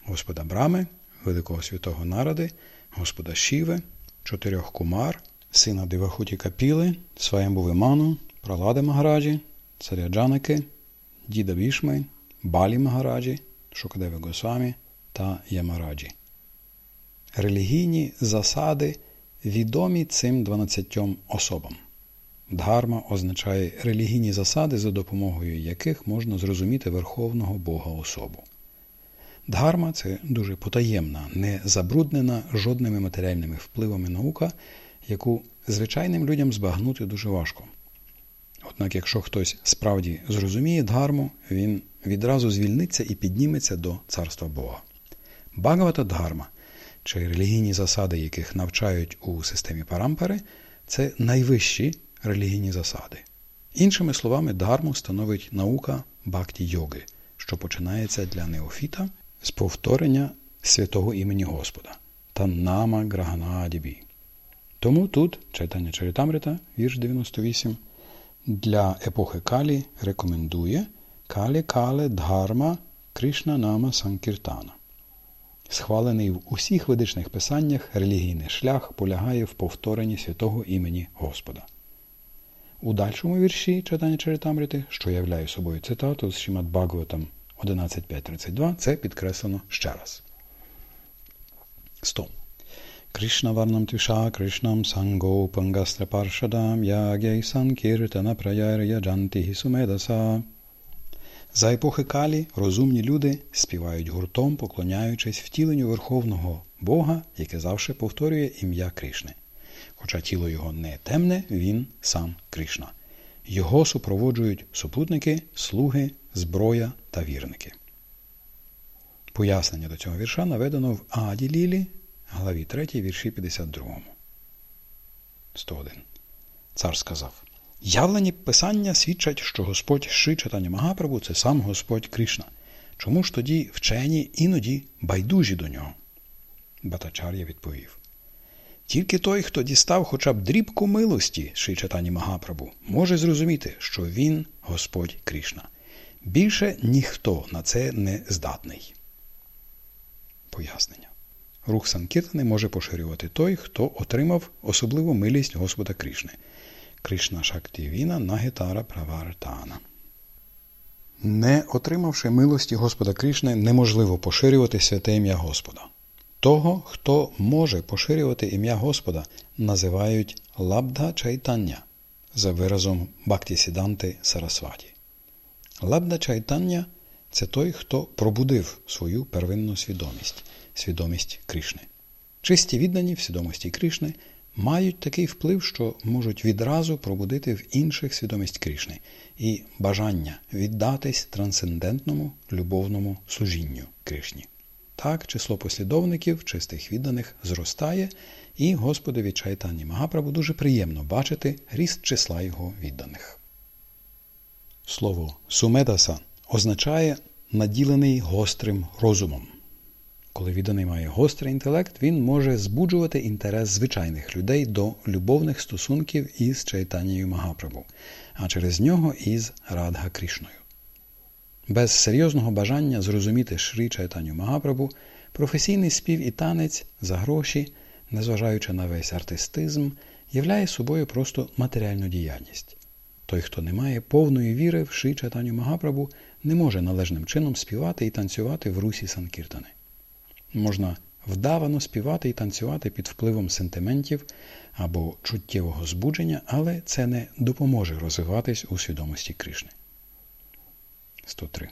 Господа Брами, Великого Святого Наради, Господа Шіви, чотирьох кумар, сина Дивахуті Капіли, Сваємбуви Ману, Пралади Магараджі, царя Джанаки, Діда Вішми, Балі Магараджі, Шукадеви Госвамі та Ямараджі. Релігійні засади відомі цим 12 особам. Дгарма означає релігійні засади, за допомогою яких можна зрозуміти Верховного Бога особу. Дгарма це дуже потаємна, не забруднена жодними матеріальними впливами наука, яку звичайним людям збагнути дуже важко. Однак, якщо хтось справді зрозуміє дгарму, він відразу звільниться і підніметься до царства Бога. Багавата дгарма, чи релігійні засади, яких навчають у системі парампари, це найвищі релігійні засади. Іншими словами, дгарму становить наука бхакті йоги, що починається для неофіта з повторення святого імені Господа та нама Граганадібі. Тому тут читання Чаритамрита, вірш 98, для епохи Калі рекомендує Калі Кале Дхарма Кришна Нама Санкіртана. Схвалений в усіх ведичних писаннях релігійний шлях полягає в повторенні святого імені Господа. У дальшому вірші читання Чаритамрити, що являє собою цитату з Шімат Бхагаватам 11.5.32, це підкреслено ще раз. 100. Кришна варнам тиша Кришнам санго пангастра паршадам ягей санкіртана праяр'я джанти сумедаса. За епохи Калі розумні люди співають гуртом, поклоняючись втіленню Верховного Бога, яке завжди повторює ім'я Кришни. Хоча тіло його не темне, він сам Кришна. Його супроводжують супутники, слуги, зброя та вірники. Пояснення до цього вірша наведено в Аді Лілі, главі 3, вірші 52. 101. Цар сказав Явлені писання свідчать, що Господь Ши Магапрабу це сам Господь Кришна. Чому ж тоді вчені іноді байдужі до нього? Батачар'я відповів Тільки той, хто дістав хоча б дрібку милості Ши Магапрабу, може зрозуміти, що він Господь Кришна. Більше ніхто на це не здатний. Пояснення. Рух Санкіртани може поширювати той, хто отримав особливу милість Господа Кришни. Кришна Шактівіна Нагітара Правартана. Не отримавши милості Господа Кришни, неможливо поширювати святе ім'я Господа. Того, хто може поширювати ім'я Господа, називають лабдha чайтання за виразом Бактісіданти Сарасваті. Лабда чайтання це той, хто пробудив свою первинну свідомість, свідомість Кришни. Чисті віддані в свідомості Кришни мають такий вплив, що можуть відразу пробудити в інших свідомість Кришни і бажання віддатись трансцендентному любовному служінню Кришні. Так, число послідовників, чистих відданих зростає, і Господові Чайтані Магапрабу дуже приємно бачити ріст числа його відданих. Слово сумедаса означає наділений гострим розумом. Коли відданий має гострий інтелект, він може збуджувати інтерес звичайних людей до любовних стосунків із Чайтанією Магапрабу, а через нього із Радга Крішною. Без серйозного бажання зрозуміти Шрі Чайтаню Магапрабу, професійний спів і танець за гроші, незважаючи на весь артистизм, являє собою просто матеріальну діяльність. Той, хто не має повної віри в Шрі Чайтаню Магапрабу, не може належним чином співати і танцювати в русі Санкіртани. Можна вдавано співати і танцювати під впливом сентиментів або чуттєвого збудження, але це не допоможе розвиватись у свідомості Кришни. 103.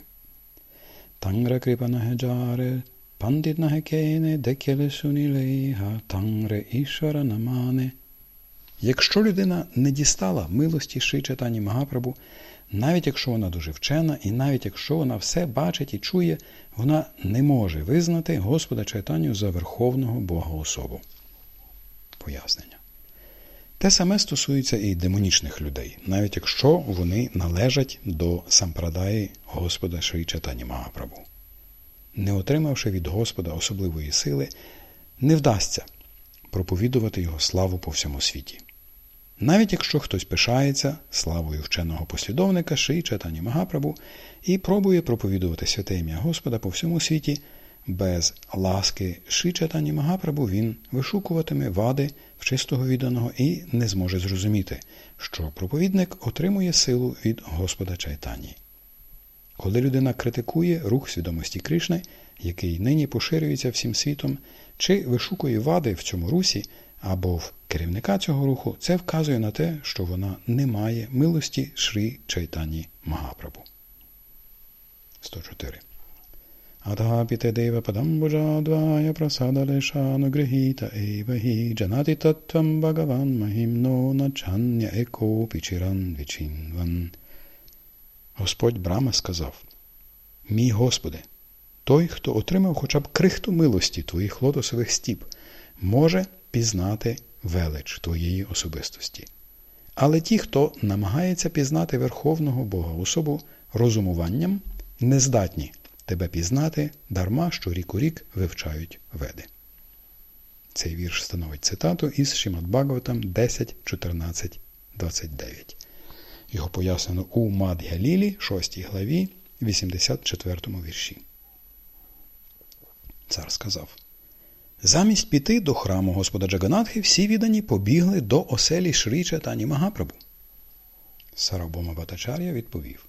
Тангра крипа нагеджаре, пандит нагекене, декеле сунілейга, тангре ішвара намане. Якщо людина не дістала милості Ши Чатані Магапрабу, навіть якщо вона дуже вчена, і навіть якщо вона все бачить і чує, вона не може визнати Господа Чайтаню за Верховного Бога особу. Пояснення. Те саме стосується і демонічних людей, навіть якщо вони належать до сампрадаї Господа Шрі Чайтані Магапрабу. Не отримавши від Господа особливої сили, не вдасться проповідувати його славу по всьому світі. Навіть якщо хтось пишається славою вченого послідовника Ши Чатані Магапрабу і пробує проповідувати святе ім'я Господа по всьому світі, без ласки Ши Чатані Магапрабу він вишукуватиме вади в чистого відданого і не зможе зрозуміти, що проповідник отримує силу від Господа Чайтані. Коли людина критикує рух свідомості Кришни, який нині поширюється всім світом, чи вишукує вади в цьому русі, або в керівника цього руху, це вказує на те, що вона не має милості Шрі Чайтані Магапрабу. 104. Адхапіте дева падамбуджадвая прасадалешанугрихіта евахі джанати таттвам багаван махімно начання еко пічіран вічінван. Господь Брама сказав Мій Господи, той, хто отримав хоча б крихту милості твоїх лотосових стіп, може пізнати велич твоєї особистості. Але ті, хто намагається пізнати Верховного Бога особу розумуванням, не здатні тебе пізнати, дарма що рік у рік вивчають веди. Цей вірш становить цитату із Шимат Бхагаватам 10, 14, 29. Його пояснено у Мад'я Лілі, 6 главі, 84 вірші. Цар сказав Замість піти до храму Господа Джаганатхи всі віддані побігли до оселі Шрі Чатані Магапрабу. Сарабома Батачар'я відповів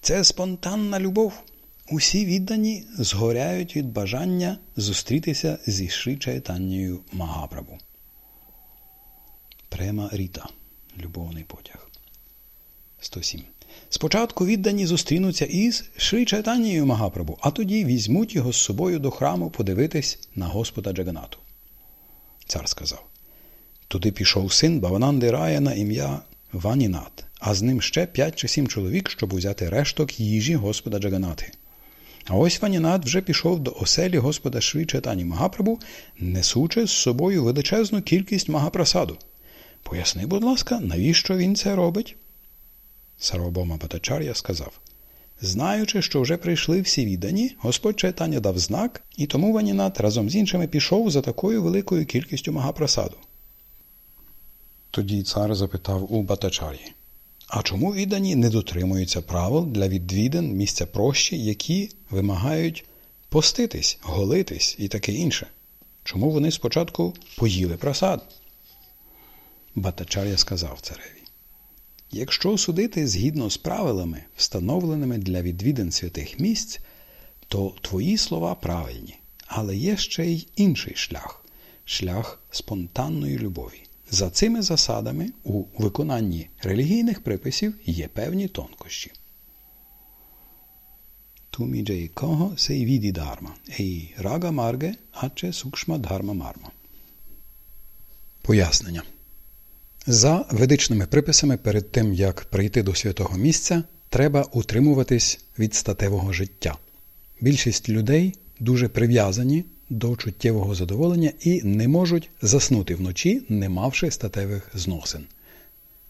Це спонтанна любов. Усі віддані згоряють від бажання зустрітися зі Шрі Чайтаннію Магапрабу. Према Ріта. Любовний потяг. 107. Спочатку віддані зустрінуться із Шрі Чайтанією Магапрабу, а тоді візьмуть його з собою до храму подивитись на Господа Джаганату. Цар сказав. Туди пішов син Бавананди Рая на ім'я Ванінат, а з ним ще п'ять чи сім чоловік, щоб узяти решток їжі Господа Джаганати. А ось Ванінат вже пішов до оселі Господа Шрі Чайтані Магапрабу, несучи з собою величезну кількість магапрасаду. Поясни, будь ласка, навіщо він це робить? Сарвабома Батачар'я сказав Знаючи, що вже прийшли всі віддані, Господь читання дав знак, і тому Ванінат разом з іншими пішов за такою великою кількістю Магапрасаду. Тоді цар запитав у Батачарі, а чому віддані не дотримуються правил для відвідин місця прощі, які вимагають поститись, голитись і таке інше? Чому вони спочатку поїли просад? Батачар'я сказав цареві. Якщо судити згідно з правилами, встановленими для відвідин святих місць, то твої слова правильні, але є ще й інший шлях шлях спонтанної любові. За цими засадами у виконанні релігійних приписів є певні тонкощі. Туміджей кого сей віді дарма, ей рага марге, аче сукшма дharma марма. Пояснення. За ведичними приписами перед тим, як прийти до святого місця, треба утримуватись від статевого життя. Більшість людей дуже прив'язані до чуттєвого задоволення і не можуть заснути вночі, не мавши статевих зносин.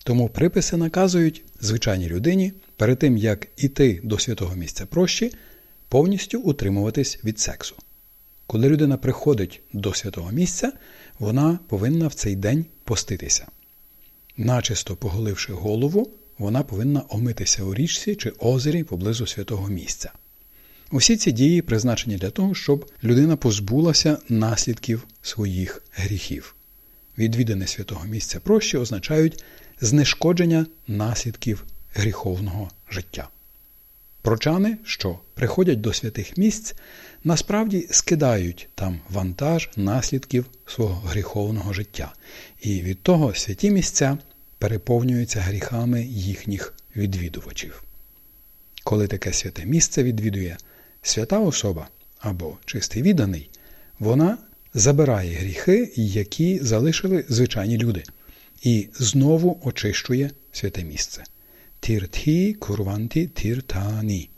Тому приписи наказують звичайній людині перед тим, як іти до святого місця прощі, повністю утримуватись від сексу. Коли людина приходить до святого місця, вона повинна в цей день поститися. Начисто поголивши голову, вона повинна омитися у річці чи озері поблизу святого місця. Усі ці дії призначені для того, щоб людина позбулася наслідків своїх гріхів. Відвідини святого місця прощі означають знешкодження наслідків гріховного життя. Прочани, що приходять до святих місць, насправді скидають там вантаж наслідків свого гріховного життя, і від того святі місця переповнюються гріхами їхніх відвідувачів. Коли таке святе місце відвідує свята особа або чистий відданий, вона забирає гріхи, які залишили звичайні люди, і знову очищує святе місце. Тіртхі курванті тіртані.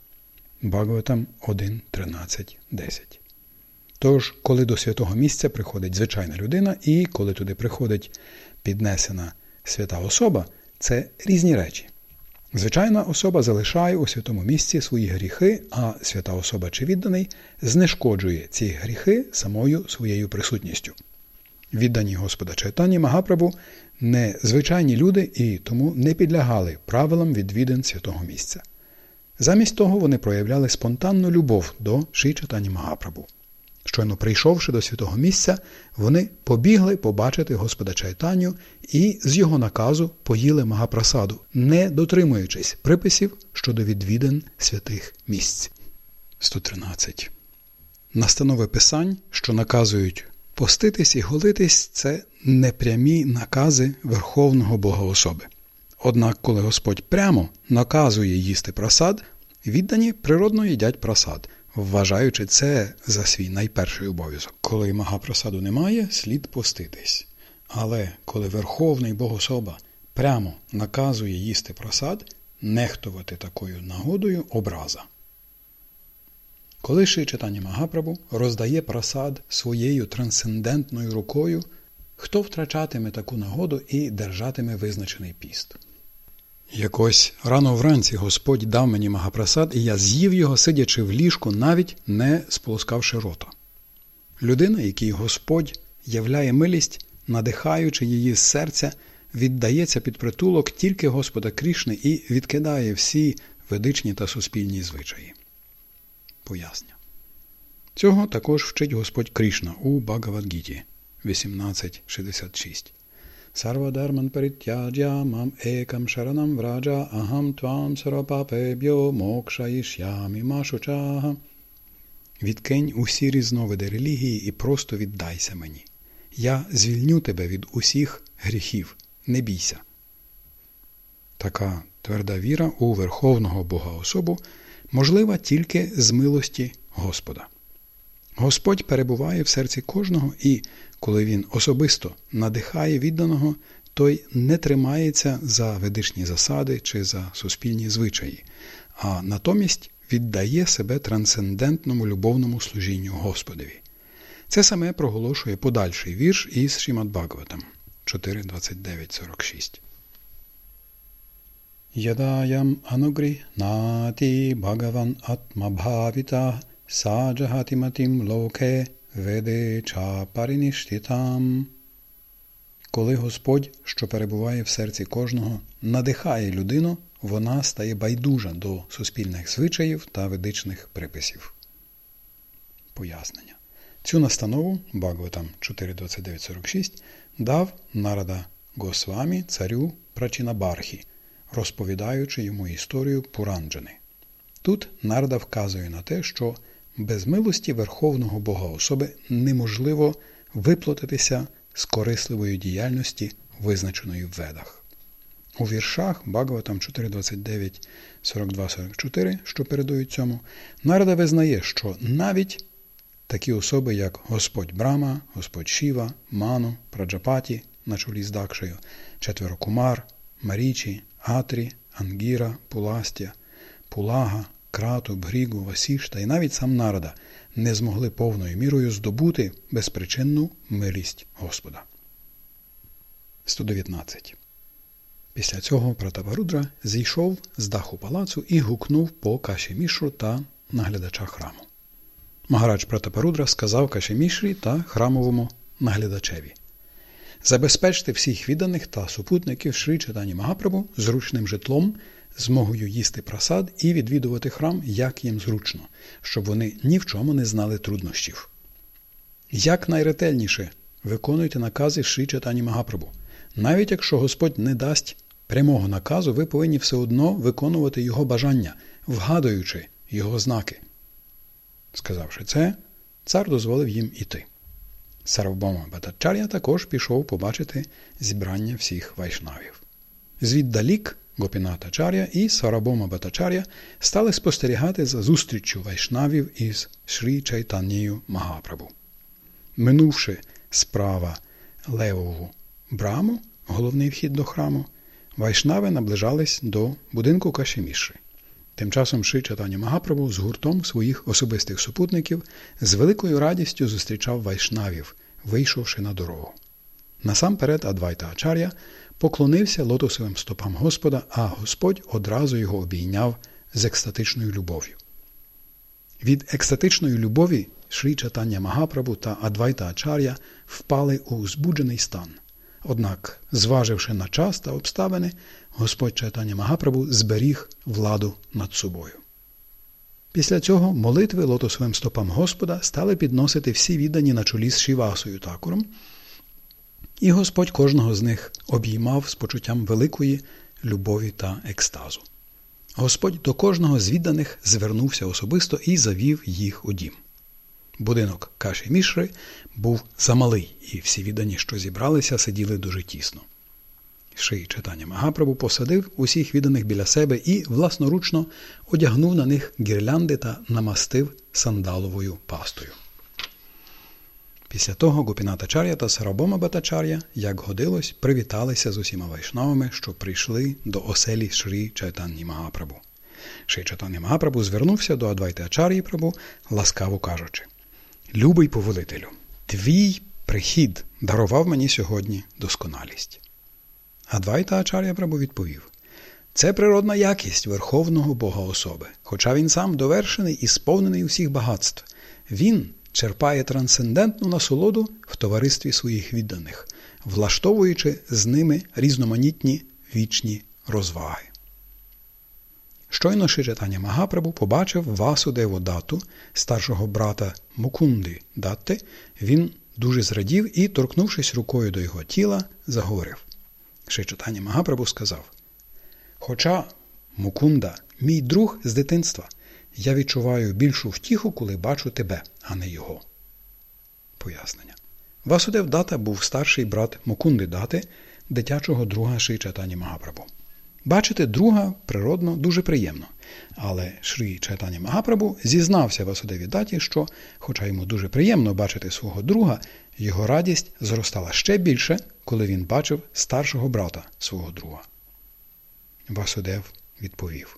Бхагаватам 1, 13, 10. Тож, коли до святого місця приходить звичайна людина, і коли туди приходить піднесена свята особа, це різні речі. Звичайна особа залишає у святому місці свої гріхи, а свята особа чи відданий знешкоджує ці гріхи самою своєю присутністю. Віддані Господа Чайтані Магапрабу не звичайні люди і тому не підлягали правилам відвідин святого місця. Замість того вони проявляли спонтанну любов до Ші Чайтані Магапрабу. Щойно прийшовши до святого місця, вони побігли побачити Господа Чайтаню і з його наказу поїли магапрасаду, не дотримуючись приписів щодо відвідин святих місць. 113. Настанови писань, що наказують поститись і голитись, це непрямі накази Верховного Бога особи. Однак, коли Господь прямо наказує їсти просад, віддані природно їдять просад вважаючи це за свій найперший обов'язок. Коли магапрасаду немає, слід поститись. Але коли Верховний Богособа прямо наказує їсти просад, нехтувати такою нагодою образа. Коли Ши читання Магапрабу роздає просад своєю трансцендентною рукою, хто втрачатиме таку нагоду і держатиме визначений піст? Якось рано вранці Господь дав мені магапрасад, і я з'їв його, сидячи в ліжку, навіть не сполоскавши рота. Людина, якій Господь являє милість, надихаючи її з серця, віддається під притулок тільки Господа Крішни і відкидає всі ведичні та суспільні звичаї. Поясня. Цього також вчить Господь Крішна у Багавадгіті 1866. Sarvadharman parityaja mam ekam sharanam vraja aham tvam sarvapapebhyo mokshayishyami mashuchaha. Відкинь усі різновиди релігії і просто віддайся мені. Я звільню тебе від усіх гріхів. Не бійся. Така тверда віра у Верховного Бога особу можлива тільки з милості Господа. Господь перебуває в серці кожного і коли він особисто надихає відданого, той не тримається за ведичні засади чи за суспільні звичаї, а натомість віддає себе трансцендентному любовному служінню Господові. Це саме проголошує подальший вірш із Шімад Бхагаватам 4.29.46. Ядаям анугріхнаті Бхагаван атмабхавіта саджагатиматим локе ведича парініштітам. Коли Господь, що перебуває в серці кожного, надихає людину, вона стає байдужа до суспільних звичаїв та ведичних приписів. Пояснення. Цю настанову Бхагаватам 4.29.46 дав нарада Госвамі царю Прачінабархі, розповідаючи йому історію Пуранджани. Тут нарада вказує на те, що без милості Верховного Бога особи неможливо виплатитися з корисливої діяльності, визначеної в ведах. У віршах Багаватам 4.29, 42-44, що передують цьому, нарада визнає, що навіть такі особи, як Господь Брама, Господь Шіва, Ману, Праджапаті на чолі з Дакшею, четверо Кумар, Марічі, Атрі, Ангіра, Пуластя, Пулага, Крату, Бгрігу, Васішта і навіть сам нарада не змогли повною мірою здобути безпричинну милість Господа. 119. Після цього Пратапарудра зійшов з даху палацу і гукнув по Кашемішру та наглядача храму. Магарадж Пратапарудра сказав Кашемішрі та храмовому наглядачеві забезпечте всіх відданих та супутників Шрі Читані Магапрабу зручним житлом, змогою їсти просад і відвідувати храм, як їм зручно, щоб вони ні в чому не знали труднощів. Як найретельніше виконуйте накази Шрі Читані Магапрабу. Навіть якщо Господь не дасть прямого наказу, ви повинні все одно виконувати його бажання, вгадуючи його знаки. Сказавши це, цар дозволив їм іти. Сарвбома Батачар'я також пішов побачити зібрання всіх вайшнавів. Звіддалік Гопіната Чар'я і Сарабома Батачар'я стали спостерігати за зустріччю вайшнавів із Шрі Чайтанію Магапрабу. Минувши справа Левову браму, головний вхід до храму, вайшнави наближались до будинку Кашеміші. Тим часом Ши Чатані Магапрабу з гуртом своїх особистих супутників з великою радістю зустрічав вайшнавів, вийшовши на дорогу. Насамперед Адвайта Ачар'я поклонився лотосовим стопам Господа, а Господь одразу його обійняв з екстатичною любов'ю. Від екстатичної любові Шрі Чатання Магапрабу та Адвайта Ачар'я впали у збуджений стан. Однак, зваживши на час та обставини, Господь Чайтаня Магапрабу зберіг владу над собою. Після цього молитви лотосовим стопам Господа стали підносити всі віддані на чолі з Шівасою Такуром, і Господь кожного з них обіймав з почуттям великої любові та екстазу. Господь до кожного з відданих звернувся особисто і завів їх у дім. Будинок Каші Мішри був замалий, і всі віддані, що зібралися, сиділи дуже тісно. Ший читання Магапрабу посадив усіх відданих біля себе і власноручно одягнув на них гірлянди та намастив сандаловою пастою. Після того Гупінатачар'я та Сарабома Батачар'я, як годилось, привіталися з усіма вайшнавами, що прийшли до оселі Шрі Чайтанні Магапрабу. Шрі Чайтанні Магапрабу звернувся до Адвайти Ачар'ї Прабу, ласкаво кажучи Любий повелителю, твій прихід дарував мені сьогодні досконалість. Адвайта Ачар'я Прабу відповів це природна якість Верховного Бога особи, хоча він сам довершений і сповнений усіх багатств. Він черпає трансцендентну насолоду в товаристві своїх відданих, влаштовуючи з ними різноманітні вічні розваги. Щойно Шичатання Магапрабу побачив Васудеву дату, старшого брата Мукунди Датти, він дуже зрадів і, торкнувшись рукою до його тіла, заговорив. Шичатання Магапрабу сказав: Хоча Мукунда, мій друг з дитинства, я відчуваю більшу втіху, коли бачу тебе, а не його. Пояснення. Васудев Дата був старший брат Мукунди Дати, дитячого друга Шичатані Магапрабу. Бачити друга природно дуже приємно. Але Шрі Чайтані Магапрабу зізнався Васудеві Даті, що, хоча йому дуже приємно бачити свого друга, його радість зростала ще більше, коли він бачив старшого брата свого друга. Васудев відповів.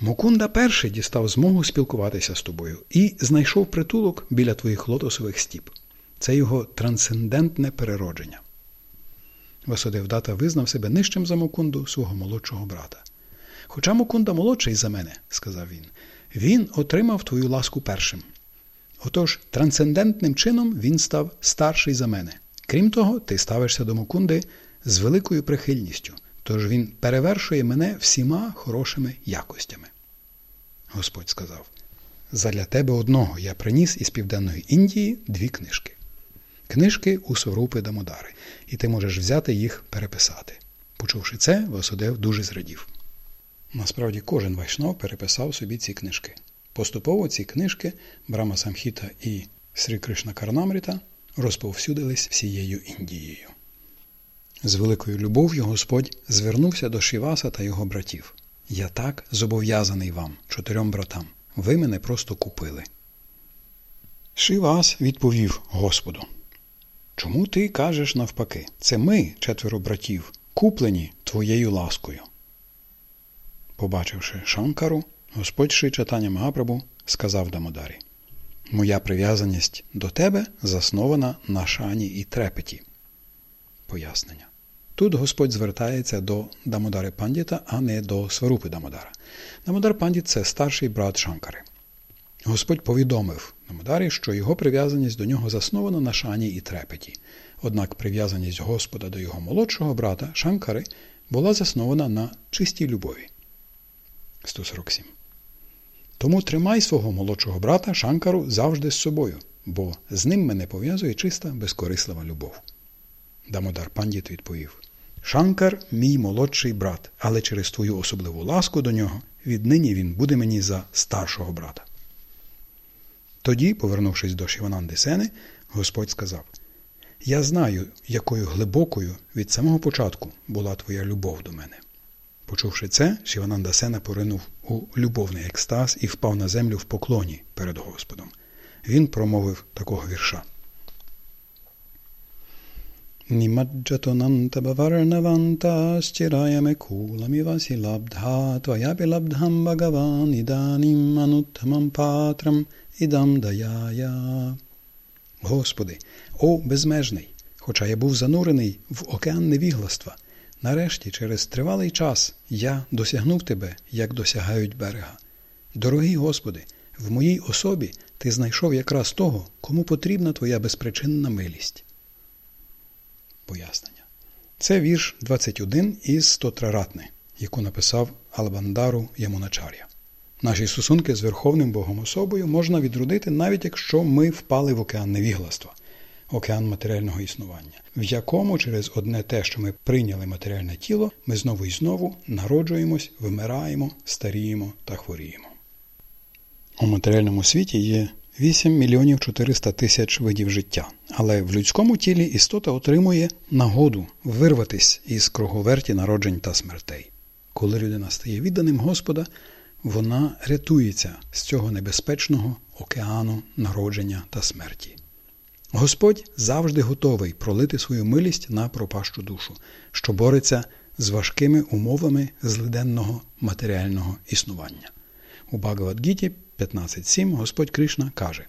Мукунда перший дістав змогу спілкуватися з тобою і знайшов притулок біля твоїх лотосових стіп. Це його трансцендентне переродження. Васудевдата визнав себе нижчим за Мукунду, свого молодшого брата. Хоча Мукунда молодший за мене, сказав він, він отримав твою ласку першим. Отож, трансцендентним чином він став старший за мене. Крім того, ти ставишся до Мукунди з великою прихильністю, тож він перевершує мене всіма хорошими якостями. Господь сказав: Задля тебе одного я приніс із Південної Індії дві книжки. Книжки у Сорупи Дамодари, і ти можеш взяти їх переписати. Почувши це, Васудев дуже зрадів. Насправді, кожен вайшнав переписав собі ці книжки. Поступово ці книжки Брама Самхіта і Срі Кришна Карнамріта розповсюдились всією Індією. З великою любов'ю Господь звернувся до Шіваса та його братів. Я так зобов'язаний вам, чотирьом братам. Ви мене просто купили. Шивас відповів Господу. Чому ти кажеш навпаки? Це ми, четверо братів, куплені твоєю ласкою. Побачивши Шанкару, Господь Ши читання Магапрабу сказав Дамодарі Моя прив'язаність до тебе заснована на шані і трепеті. Пояснення. Тут Господь звертається до Дамодари Пандіта, а не до Сварупи Дамодара. Дамодар Пандіт це старший брат Шанкари. Господь повідомив Дамодарі, що його прив'язаність до нього заснована на шані і трепеті. Однак прив'язаність Господа до його молодшого брата Шанкари була заснована на чистій любові. 147. Тому тримай свого молодшого брата Шанкару завжди з собою, бо з ним мене пов'язує чиста безкорислива любов. Дамодар Пандіт відповів Шанкар мій молодший брат, але через твою особливу ласку до нього віднині він буде мені за старшого брата. Тоді, повернувшись до Шівананди Сени, Господь сказав Я знаю, якою глибокою від самого початку була твоя любов до мене. Почувши це, Шівананда Сена поринув у любовний екстаз і впав на землю в поклоні перед Господом. Він промовив такого вірша. Kulamivasi labdha tvayapi labdham bhagavan idanim anuttamam patram idam dayaya. Господи, о безмежний, хоча я був занурений в океан невігластва, нарешті, через тривалий час, я досягнув Тебе, як досягають берега. Дорогий Господи, в моїй особі Ти знайшов якраз того, кому потрібна Твоя безпричинна милість. Пояснення. Це вірш 21 із Стотраратни, яку написав Албандару Ямуначар'я. Наші стосунки з Верховним Богом особою можна відродити, навіть якщо ми впали в океан невігластва, океан матеріального існування, в якому через одне те, що ми прийняли матеріальне тіло, ми знову і знову народжуємось, вимираємо, старіємо та хворіємо. У матеріальному світі є 8 мільйонів 400 тисяч видів життя, але в людському тілі істота отримує нагоду вирватися із круговерті народжень та смертей. Коли людина стає відданим Господа, вона рятується з цього небезпечного океану народження та смерті. Господь завжди готовий пролити свою милість на пропащу душу, що бореться з важкими умовами злиденного матеріального існування. У Багавадгіті 15.7 Господь Кришна каже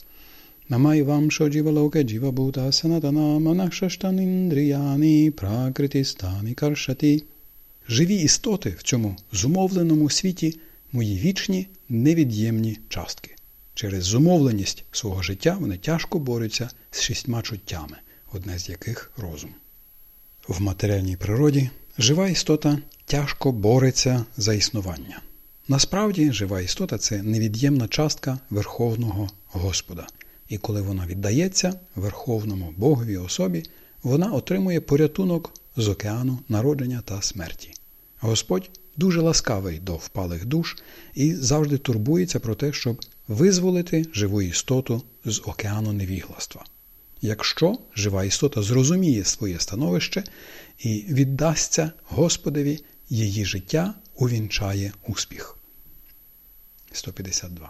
Намай вам шоджівалоке джівабута санатана манахшаштаніндріяні пракритістані каршаті. Живі істоти в цьому зумовленому світі мої вічні невід'ємні частки. Через зумовленість свого життя вони тяжко борються з шістьма чуттями, одне з яких розум. В матеріальній природі жива істота тяжко бореться за існування. Насправді, жива істота це невід'ємна частка Верховного Господа, і коли вона віддається Верховному Богові особі, вона отримує порятунок з океану народження та смерті. Господь дуже ласкавий до впалих душ і завжди турбується про те, щоб визволити живу істоту з океану невігластва. Якщо жива істота зрозуміє своє становище і віддасться Господеві, її життя увінчає успіх. 152.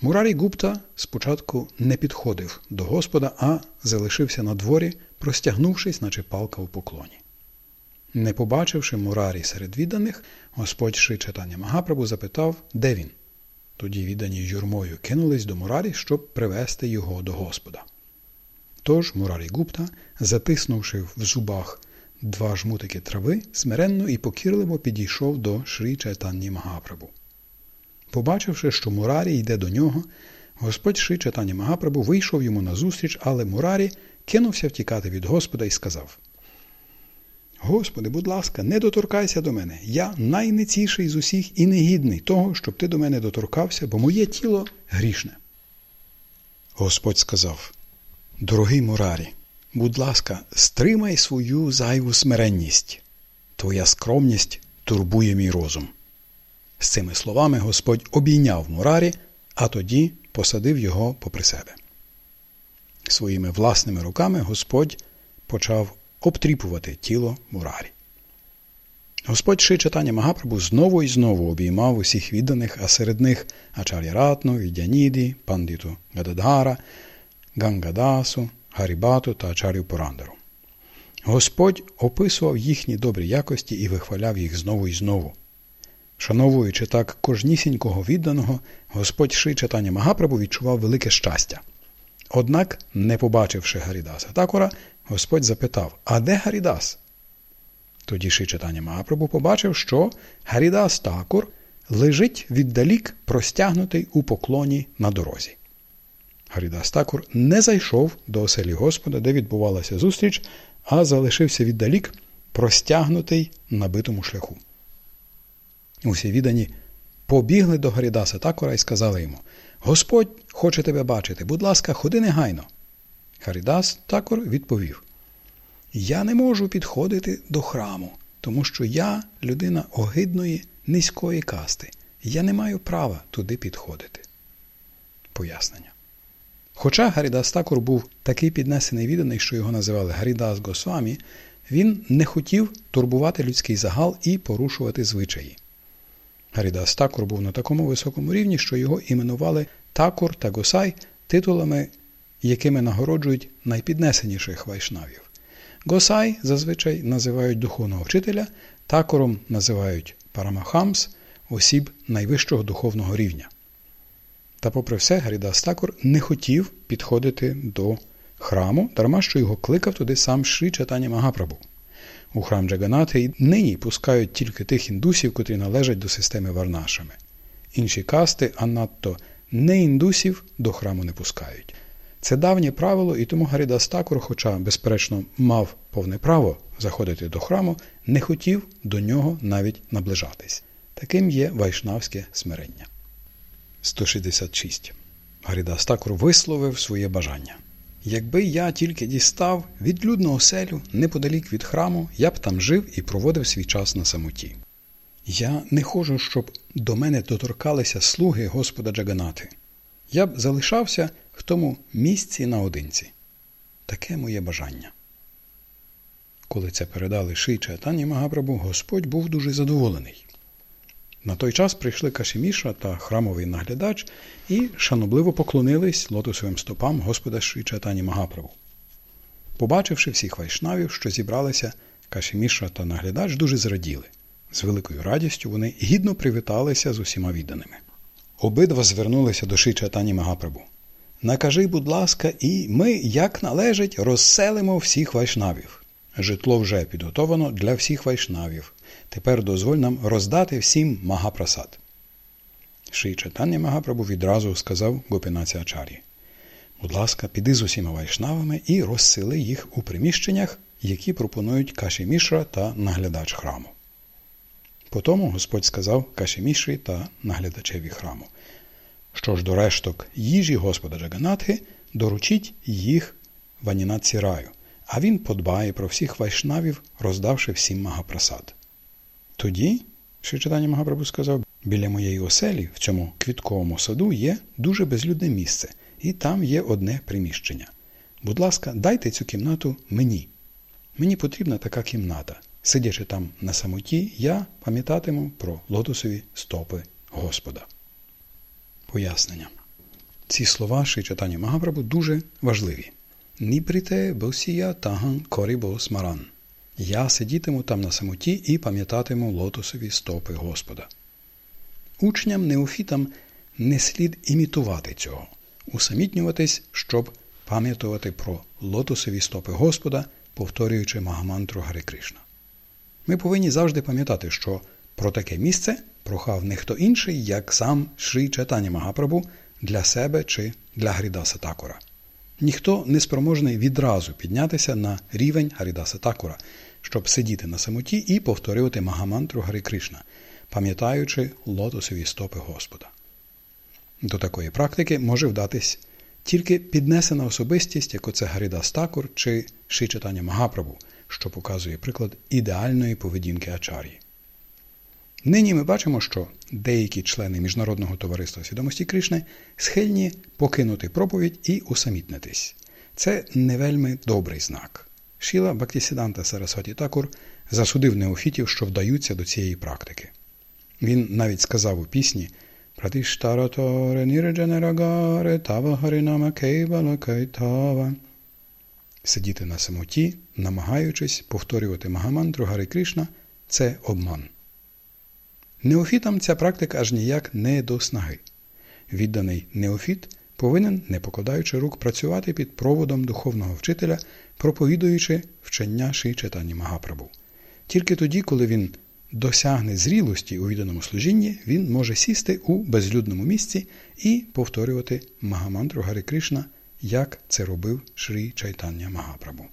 Мурарі Гупта спочатку не підходив до Господа, а залишився на дворі, простягнувшись, наче палка у поклоні. Не побачивши Мурарі серед відданих, Господь Ши читання Магапрабу запитав, де він. Тоді віддані юрмою кинулись до Мурарі, щоб привести його до Господа. Тож Мурарі Гупта, затиснувши в зубах два жмутики трави, смиренно і покірливо підійшов до Шрі Чайтанні Магапрабу. Побачивши, що Мурарі йде до нього, Господь Шрі Чайтанні Магапрабу вийшов йому назустріч, але Мурарі кинувся втікати від Господа і сказав Господи, будь ласка, не доторкайся до мене. Я найниціший з усіх і негідний того, щоб ти до мене доторкався, бо моє тіло грішне. Господь сказав Дорогий Мурарі, будь ласка, стримай свою зайву смиренність. Твоя скромність турбує мій розум. З цими словами Господь обійняв Мурарі, а тоді посадив його попри себе. Своїми власними руками Господь почав обтріпувати тіло Мурарі. Господь Ши читання Магапрабу знову і знову обіймав усіх відданих, а серед них Ачар'яратну, Відяніді, Пандіту Гададгара, Гангадасу, Гарібату та Ачарю Порандару. Господь описував їхні добрі якості і вихваляв їх знову і знову. Шановуючи так кожнісінького відданого, Господь Ши читання Магапрабу відчував велике щастя. Однак, не побачивши Гарідаса Такора, Господь запитав, а де Гарідас? Тоді Ши читання Магапрабу побачив, що Гарідас Такур лежить віддалік, простягнутий у поклоні на дорозі. Гарідас Такур не зайшов до оселі Господа, де відбувалася зустріч, а залишився віддалік, простягнутий на битому шляху. Усі віддані побігли до Гарідаса Такура і сказали йому Господь хоче тебе бачити, будь ласка, ходи негайно. Харідас Такур відповів Я не можу підходити до храму, тому що я людина огидної, низької касти. Я не маю права туди підходити. Пояснення. Хоча Гарідас Такур був такий піднесений відданий, що його називали Гарідас Госвамі, він не хотів турбувати людський загал і порушувати звичаї. Гарідас Такур був на такому високому рівні, що його іменували Такур та Госай титулами, якими нагороджують найпіднесеніших вайшнавів. Госай зазвичай називають духовного вчителя, такуром називають парамахамс, осіб найвищого духовного рівня. Та, попри все, Гарідас Такур не хотів підходити до храму, дарма що його кликав туди сам Шрі Чатані Магапрабу. У храм Джаганати нині пускають тільки тих індусів, котрі належать до системи Варнашами. Інші касти, а надто не індусів, до храму не пускають. Це давнє правило, і тому Гарідас Такур, хоча, безперечно, мав повне право заходити до храму, не хотів до нього навіть наближатись. Таким є вайшнавське смирення. 166. Гарідас Такур висловив своє бажання. Якби я тільки дістав відлюдну оселю неподалік від храму, я б там жив і проводив свій час на самоті. Я не хочу, щоб до мене доторкалися слуги Господа Джаганати. Я б залишався в тому місці наодинці. Таке моє бажання. Коли це передали Ши Чайтані Магапрабу, Господь був дуже задоволений. На той час прийшли Кашіміша та храмовий наглядач і шанобливо поклонились лотосовим стопам Господа Ши Чайтані Магапрабу. Побачивши всіх вайшнавів, що зібралися, Кашіміша та наглядач дуже зраділи. З великою радістю вони гідно привіталися з усіма відданими. Обидва звернулися до Ши Чайтані Магапрабу. Накажи, будь ласка, і ми, як належить, розселимо всіх вайшнавів. Житло вже підготовано для всіх вайшнавів. Тепер дозволь нам роздати всім магапрасад. Ши Чайтання Магапрабу відразу сказав Гопінаці Ачарі. Будь ласка, піди з усіма вайшнавами і розсели їх у приміщеннях, які пропонують Каші та наглядач храму. Потому Господь сказав Кашіміші та наглядачеві храму. Що ж до решток їжі Господа Джаганатхи, доручіть їх ванінаці раю, а він подбає про всіх вайшнавів, роздавши всім магапрасад. Тоді, що читання Магапрабу сказав, біля моєї оселі в цьому квітковому саду є дуже безлюдне місце, і там є одне приміщення. Будь ласка, дайте цю кімнату мені. Мені потрібна така кімната. Сидячи там на самоті, я пам'ятатиму про лотосові стопи Господа. Пояснення. Ці слова Шичатані Магапрабу дуже важливі. Нібрите босія таган корібо смаран. Я сидітиму там на самоті і пам'ятатиму лотосові стопи Господа. Учням неофітам не слід імітувати цього, усамітнюватись, щоб пам'ятувати про лотосові стопи Господа повторюючи Магамантру Гари Кришна. Ми повинні завжди пам'ятати, що про таке місце прохав не хто інший, як сам Шрі Чатані Магапрабу для себе чи для Гарідаса Такура. Ніхто не спроможний відразу піднятися на рівень Гарідаса Такура, щоб сидіти на самоті і повторювати Магамантру Гари Кришна, пам'ятаючи лотосові стопи Господа. До такої практики може вдатись тільки піднесена особистість, як оце Гарідас Такур чи Шичатання Магапрабу, що показує приклад ідеальної поведінки Ачар'ї. Нині ми бачимо, що деякі члени Міжнародного товариства свідомості Кришни схильні покинути проповідь і усамітнитись. Це не вельми добрий знак. Шіла Бактісіданта Сарасваті Такур засудив неофітів, що вдаються до цієї практики. Він навіть сказав у пісні Пратиштараторе нірдженерагаре тава кайтава. Сидіти на самоті, намагаючись повторювати Магамантру Гари Кришна – це обман. Неофітам ця практика аж ніяк не до снаги. Відданий неофіт повинен, не покладаючи рук, працювати під проводом духовного вчителя, проповідуючи вчення Ши Читані Магапрабу. Тільки тоді, коли він досягне зрілості у відданому служінні, він може сісти у безлюдному місці і повторювати Магамантру Гари Кришна, як це робив Шрі Чайтання Магапрабу.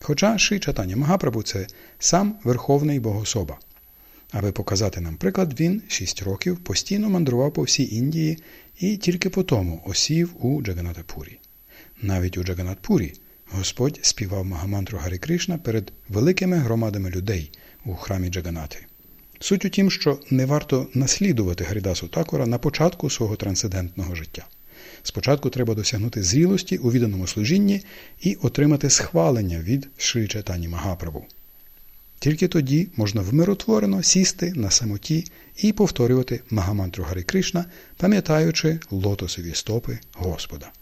Хоча Шрі Чайтання Магапрабу це сам Верховний Богособа. Аби показати нам приклад, він шість років постійно мандрував по всій Індії і тільки по тому осів у Джаганатапурі. Навіть у Джаганатпурі Господь співав Магамантру Гарі Кришна перед великими громадами людей у храмі Джаганати. Суть у тім, що не варто наслідувати Гарідасу Такора на початку свого трансцендентного життя. Спочатку треба досягнути зрілості у відданому служінні і отримати схвалення від Шрі Чайтані Магапрабу. Тільки тоді можна вмиротворено сісти на самоті і повторювати Магамантру Гари Кришна, пам'ятаючи лотосові стопи Господа.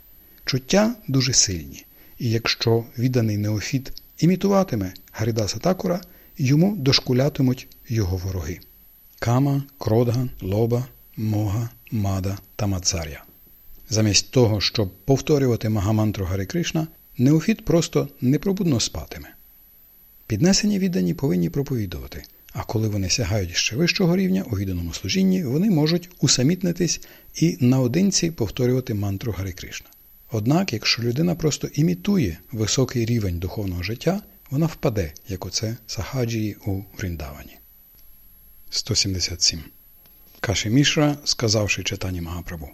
Чуття дуже сильні, і якщо відданий неофіт імітуватиме Гарідаса Такура, йому дошкулятимуть його вороги Кама, Кродга, Лоба, Мога, Мада та Мацаря. Замість того, щоб повторювати Магамантру Гари Кришна, неофіт просто непробудно спатиме. Піднесені віддані повинні проповідувати, а коли вони сягають ще вищого рівня у відданому служінні, вони можуть усамітнитись і наодинці повторювати мантру Гари Кришна. Однак, якщо людина просто імітує високий рівень духовного життя, вона впаде, як оце Сахаджії у Вріндавані. 177. Каші Мішра, сказавши читанні Магапрабу,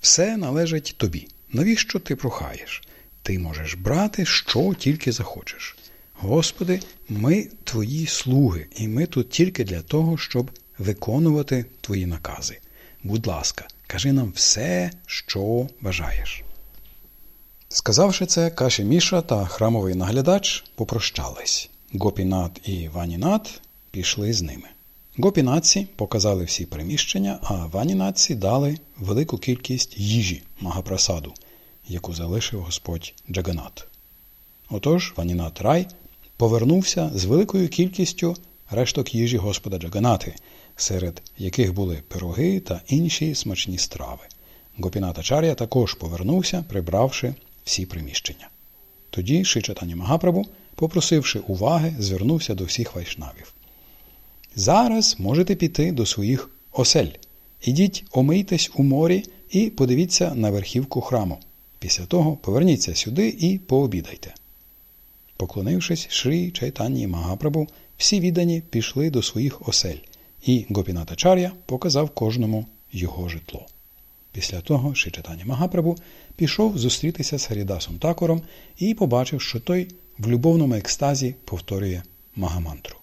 все належить тобі. Навіщо ти прохаєш? Ти можеш брати, що тільки захочеш. Господи, ми Твої слуги, і ми тут тільки для того, щоб виконувати Твої накази. Будь ласка, кажи нам все, що бажаєш. Сказавши це, Каші Міша та храмовий наглядач попрощались. Гопінат і Ванінат пішли з ними. Гопінатці показали всі приміщення, а ванінатці дали велику кількість їжі Магапрасаду, яку залишив Господь Джаганат. Отож, Ванінат Рай повернувся з великою кількістю решток їжі Господа Джаганати, серед яких були пироги та інші смачні страви. Гопіната Чар'я також повернувся, прибравши всі приміщення. Тоді Шичатані Магапрабу, попросивши уваги, звернувся до всіх вайшнавів. Зараз можете піти до своїх осель. Ідіть, омийтесь у морі і подивіться на верхівку храму. Після того поверніться сюди і пообідайте. Поклонившись Шрі Чайтанні Магапрабу, всі віддані пішли до своїх осель, і Гопінатачар'я показав кожному його житло. Після того Шрі Чайтанні Магапрабу пішов зустрітися з Харідасом Такором і побачив, що той в любовному екстазі повторює Магамантру.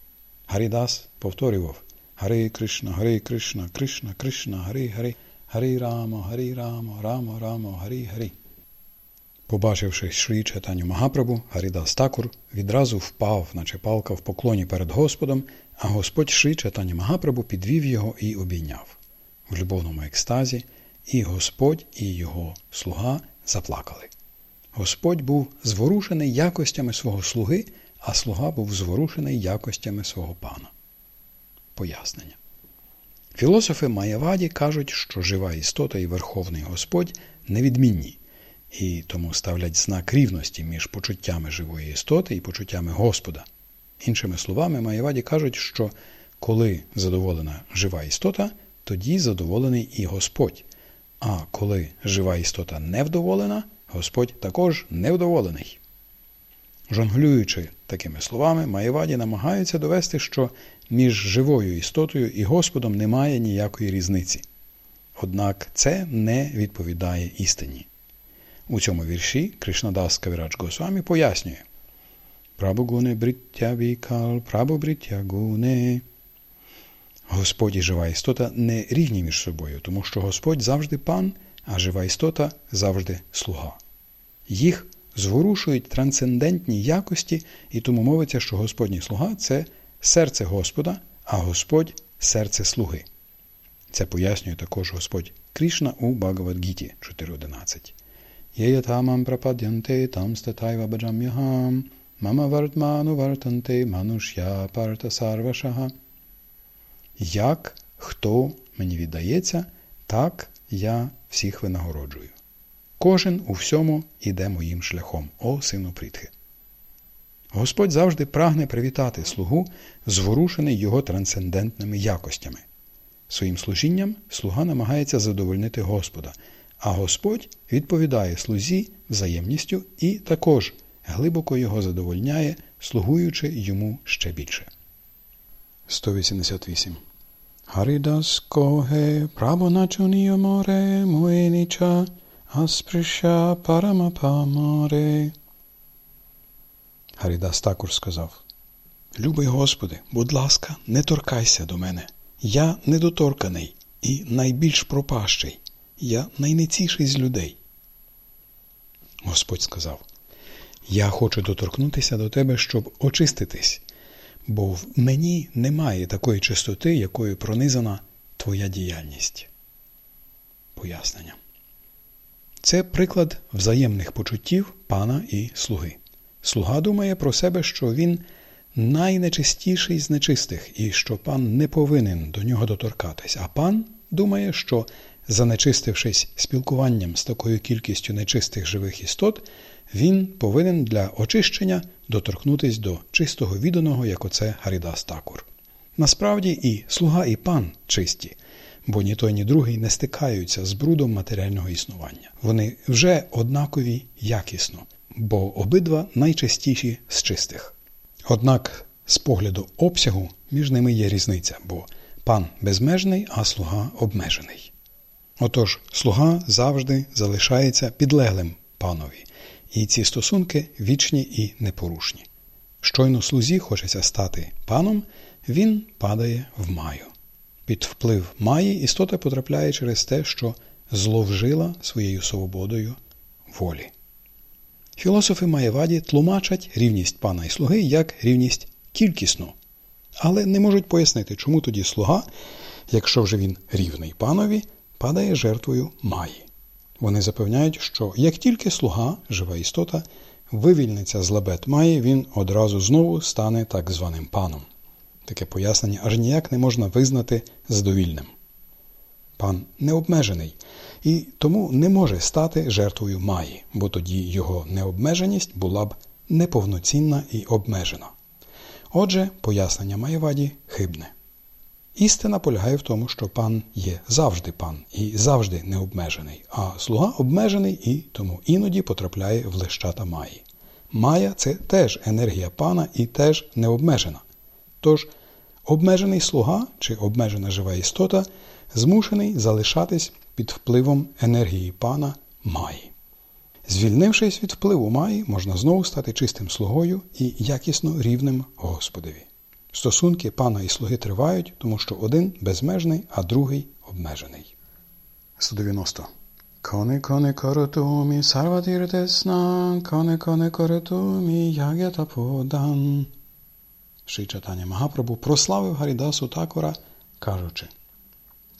Гарідас повторював Гари Кришна, Гари Кришна, Кришна, Кришна, Гари Гари, Гари Рамо, Гари Рамо, Рамо, Рамо, Гари Гари. Побачивши Шрі Чайтаню Магапрабу, Гарідас Такур відразу впав, наче палка в поклоні перед Господом, а Господь Шрі Чайтані Магапрабу підвів його і обійняв. В любовному екстазі і Господь, і його слуга заплакали. Господь був зворушений якостями свого слуги, а слуга був зворушений якостями свого пана. Пояснення. Філософи Маяваді кажуть, що жива істота і Верховний Господь невідмінні і тому ставлять знак рівності між почуттями живої істоти і почуттями Господа. Іншими словами, Маєваді кажуть, що коли задоволена жива істота, тоді задоволений і Господь. А коли жива істота невдоволена, Господь також невдоволений. Жонглюючи такими словами, Маєваді намагаються довести, що між живою істотою і Господом немає ніякої різниці. Однак це не відповідає істині. У цьому вірші Кришнадас Кавірач Госвамі пояснює Прабугуне бриття вікал, прабобриття гуне. Господь і жива істота не рівні між собою, тому що Господь завжди пан, а жива істота завжди слуга. Їх зворушують трансцендентні якості, і тому мовиться, що Господній слуга це серце Господа, а Господь серце слуги. Це пояснює також Господь Крішна у Багавадгіті 4.11. Єятамам прападянте там статайва баджам'ягам, мама вартману вартанте манушя парта сарвашага. Як хто мені віддається, так я всіх винагороджую. Кожен у всьому іде моїм шляхом, о сину Прітхи. Господь завжди прагне привітати слугу, зворушений його трансцендентними якостями. Своїм служінням слуга намагається задовольнити Господа, а Господь відповідає слузі взаємністю і також глибоко його задовольняє, слугуючи йому ще більше. 188. Харидас коге прабоначуніо море муеніча асприша парамапаморе. Харидас також сказав Любий Господи, будь ласка, не торкайся до мене. Я недоторканий і найбільш пропащий. Я найнеціший з людей. Господь сказав Я хочу доторкнутися до тебе, щоб очиститись, бо в мені немає такої чистоти, якою пронизана твоя діяльність. Пояснення. Це приклад взаємних почуттів пана і слуги. Слуга думає про себе, що він найнечистіший з нечистих, і що пан не повинен до нього доторкатись, а пан думає, що, занечистившись спілкуванням з такою кількістю нечистих живих істот, він повинен для очищення доторкнутись до чистого відданого, як оце Гарідас Такур. Насправді і слуга, і пан чисті, бо ні той, ні другий не стикаються з брудом матеріального існування. Вони вже однакові якісно, бо обидва найчистіші з чистих. Однак з погляду обсягу між ними є різниця, бо пан безмежний, а слуга обмежений. Отож, слуга завжди залишається підлеглим панові, і ці стосунки вічні і непорушні. Щойно слузі хочеться стати паном, він падає в маю. Під вплив маї істота потрапляє через те, що зловжила своєю свободою волі. Філософи Маєваді тлумачать рівність пана і слуги як рівність кількісну, але не можуть пояснити, чому тоді слуга, якщо вже він рівний панові, падає жертвою маї. Вони запевняють, що як тільки слуга, жива істота, вивільниться з лабет маї, він одразу знову стане так званим паном. Таке пояснення аж ніяк не можна визнати задовільним. Пан необмежений і тому не може стати жертвою маї, бо тоді його необмеженість була б неповноцінна і обмежена. Отже, пояснення Маєваді хибне. Істина полягає в тому, що пан є завжди пан і завжди необмежений, а слуга обмежений і тому іноді потрапляє в лещата маї. Майя це теж енергія пана і теж необмежена. Тож, обмежений слуга чи обмежена жива істота змушений залишатись під впливом енергії пана Маї. Звільнившись від впливу Маї, можна знову стати чистим слугою і якісно рівним Господові. Стосунки пана і слуги тривають, тому що один безмежний, а другий обмежений. 190. Коне коне коротумі сарватіртесна, коне коне коротумі ягята подан. Ши читання Магапрабу прославив Гарідасу Такора, кажучи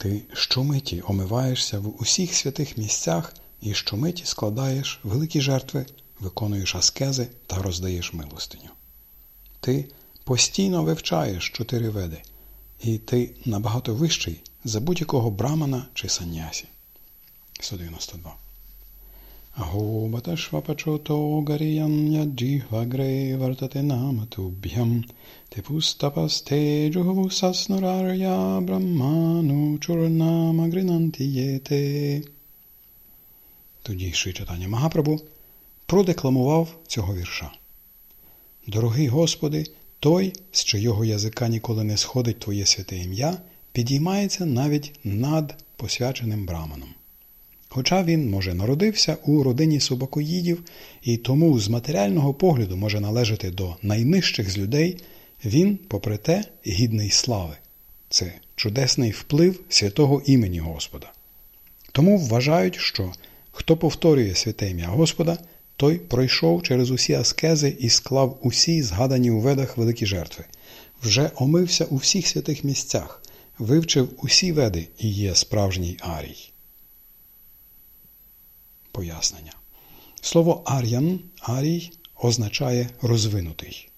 ти щомиті омиваєшся в усіх святих місцях і щомиті складаєш великі жертви, виконуєш аскези та роздаєш милостиню. Ти постійно вивчаєш чотири веди, і ти набагато вищий за будь-якого брамана чи саннясі. 192. Ahobhatashvapachото gariyam yajjihvagre vartate namatubhyam tepustapaste juhvusasnurarya brahmanu churnamagrinanti yete. Тоді Ши Читання Магапрабу продекламував цього вірша. Дорогий Господи, той, з чийого язика ніколи не сходить Твоє святе ім'я, підіймається навіть над посвяченим браманом. Хоча він, може, народився у родині собакоїдів і тому з матеріального погляду може належати до найнижчих з людей, він, попри те, гідний слави. Це чудесний вплив святого імені Господа. Тому вважають, що хто повторює святе ім'я Господа, той пройшов через усі аскези і склав усі згадані у ведах великі жертви, вже омився у всіх святих місцях, вивчив усі веди і є справжній арій. Пояснення. Слово ар'ян, арій означає розвинутий.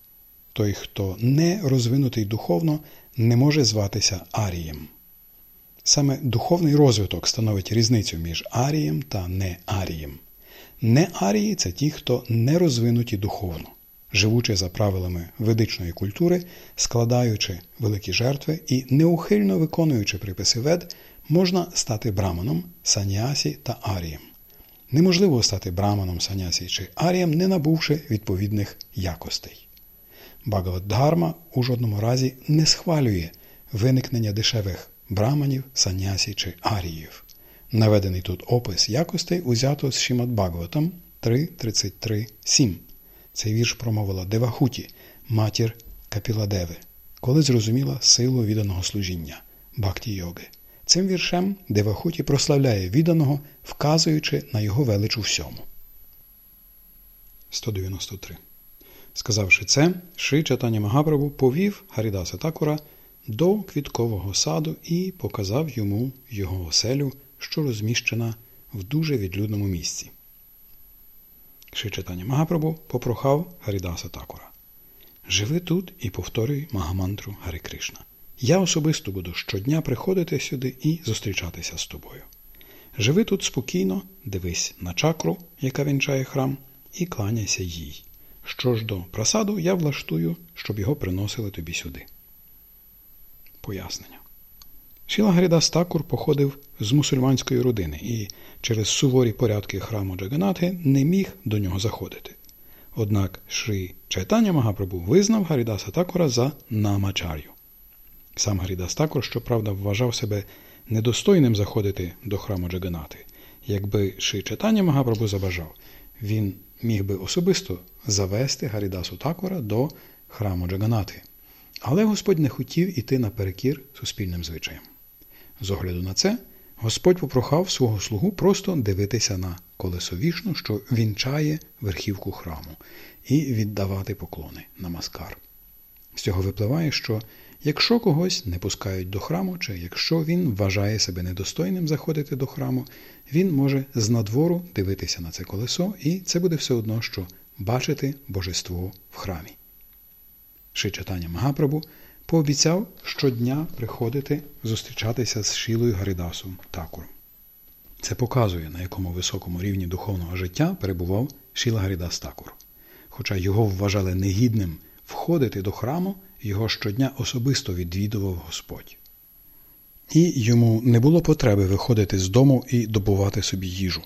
Той, хто не розвинутий духовно, не може зватися арієм. Саме духовний розвиток становить різницю між арієм та неарієм. Неарії це ті, хто не розвинуті духовно, живучи за правилами ведичної культури, складаючи великі жертви і неухильно виконуючи приписи вед, можна стати браманом, саніасі та арієм. Неможливо стати браманом, санясі чи арієм, не набувши відповідних якостей. Багаваддгарма у жодному разі не схвалює виникнення дешевих браманів, санясі чи аріїв. Наведений тут опис якостей узято з Шімат Бхагаватам 3.33.7. Цей вірш промовила Девахуті, матір Капіладеви, коли зрозуміла силу відданого служіння бхакті йоги. Цим віршем Девахуті прославляє відданого, вказуючи на його велич у всьому. 193. Сказавши це, Ши Чатані Магапрабу повів Гарідаса Такура до квіткового саду і показав йому його оселю, що розміщена в дуже відлюдному місці. Ши Чатані Магапрабу попрохав Гарідаса Такура. Живи тут і повторюй Магамантру Гари Кришна. Я особисто буду щодня приходити сюди і зустрічатися з тобою. Живи тут спокійно, дивись на чакру, яка вінчає храм, і кланяйся їй. Що ж до просаду я влаштую, щоб його приносили тобі сюди. Пояснення. Шіла Гарідас Такур походив з мусульманської родини і через суворі порядки храму Джаганатхи не міг до нього заходити. Однак Шрі Чайтання Магапрабу визнав Гарідаса Такура за намачарю. Сам Гарідас також, щоправда, вважав себе недостойним заходити до храму Джаганати. Якби Ши Читання Магапрабу забажав, він міг би особисто завести Гарідасу Такора до храму Джаганати. Але Господь не хотів іти наперекір суспільним звичаям. З огляду на це, Господь попрохав свого слугу просто дивитися на колесо вішну, що вінчає верхівку храму, і віддавати поклони на маскар. З цього випливає, що Якщо когось не пускають до храму, чи якщо він вважає себе недостойним заходити до храму, він може з надвору дивитися на це колесо, і це буде все одно, що бачити божество в храмі. Шичатання Магапрабу пообіцяв щодня приходити зустрічатися з Шілою Гаридасом Такуром. Це показує, на якому високому рівні духовного життя перебував Шіла Гарідас Такур. Хоча його вважали негідним входити до храму, його щодня особисто відвідував Господь. І йому не було потреби виходити з дому і добувати собі їжу.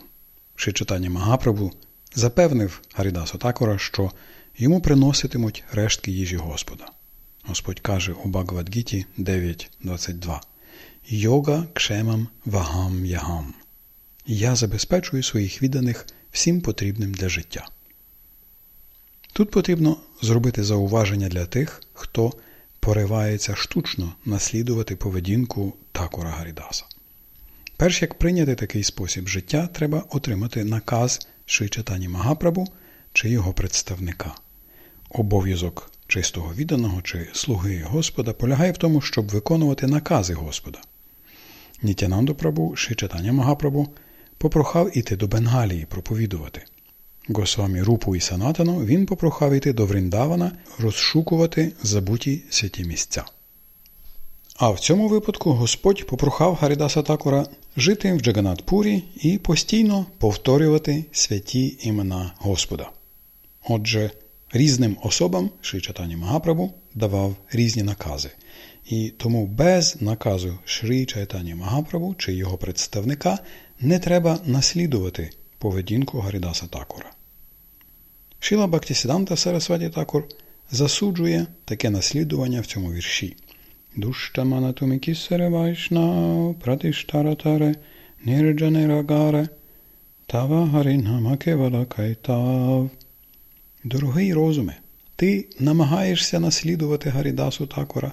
Ще читання Магапрабу запевнив Гарідасу Такора, що йому приноситимуть рештки їжі Господа. Господь каже у Багавадгіті 9.22 Йога кшемам вагам ягам. Я забезпечую своїх відданих всім потрібним для життя. Тут потрібно зробити зауваження для тих, хто поривається штучно наслідувати поведінку такура Гарідаса. Перш як прийняти такий спосіб життя, треба отримати наказ Шичатані Магапрабу чи його представника. Обов'язок чистого відданого чи слуги Господа полягає в тому, щоб виконувати накази Господа. Нітянанду Прабу Шичатаня Магапрабу попрохав іти до Бенгалії проповідувати. Госвамі Рупу і Санатану він попрохав іти до Вріндавана розшукувати забуті святі місця. А в цьому випадку Господь попрохав Гарідаса Такура жити в Джаганатпурі і постійно повторювати святі імена Господа. Отже, різним особам Шри Чатані Магапрабу давав різні накази. І тому без наказу Шрі Чайтані Магапрабу чи його представника не треба наслідувати поведінку Гарідаса Такура. Шіла Бактісіданта Сарасваті Такур засуджує таке наслідування в цьому вірші. Вайшнав пратиштаратаре нірджанерагаре тава гарінамакевала кайтав. Дорогий розуме, ти намагаєшся наслідувати Гарідасу Такура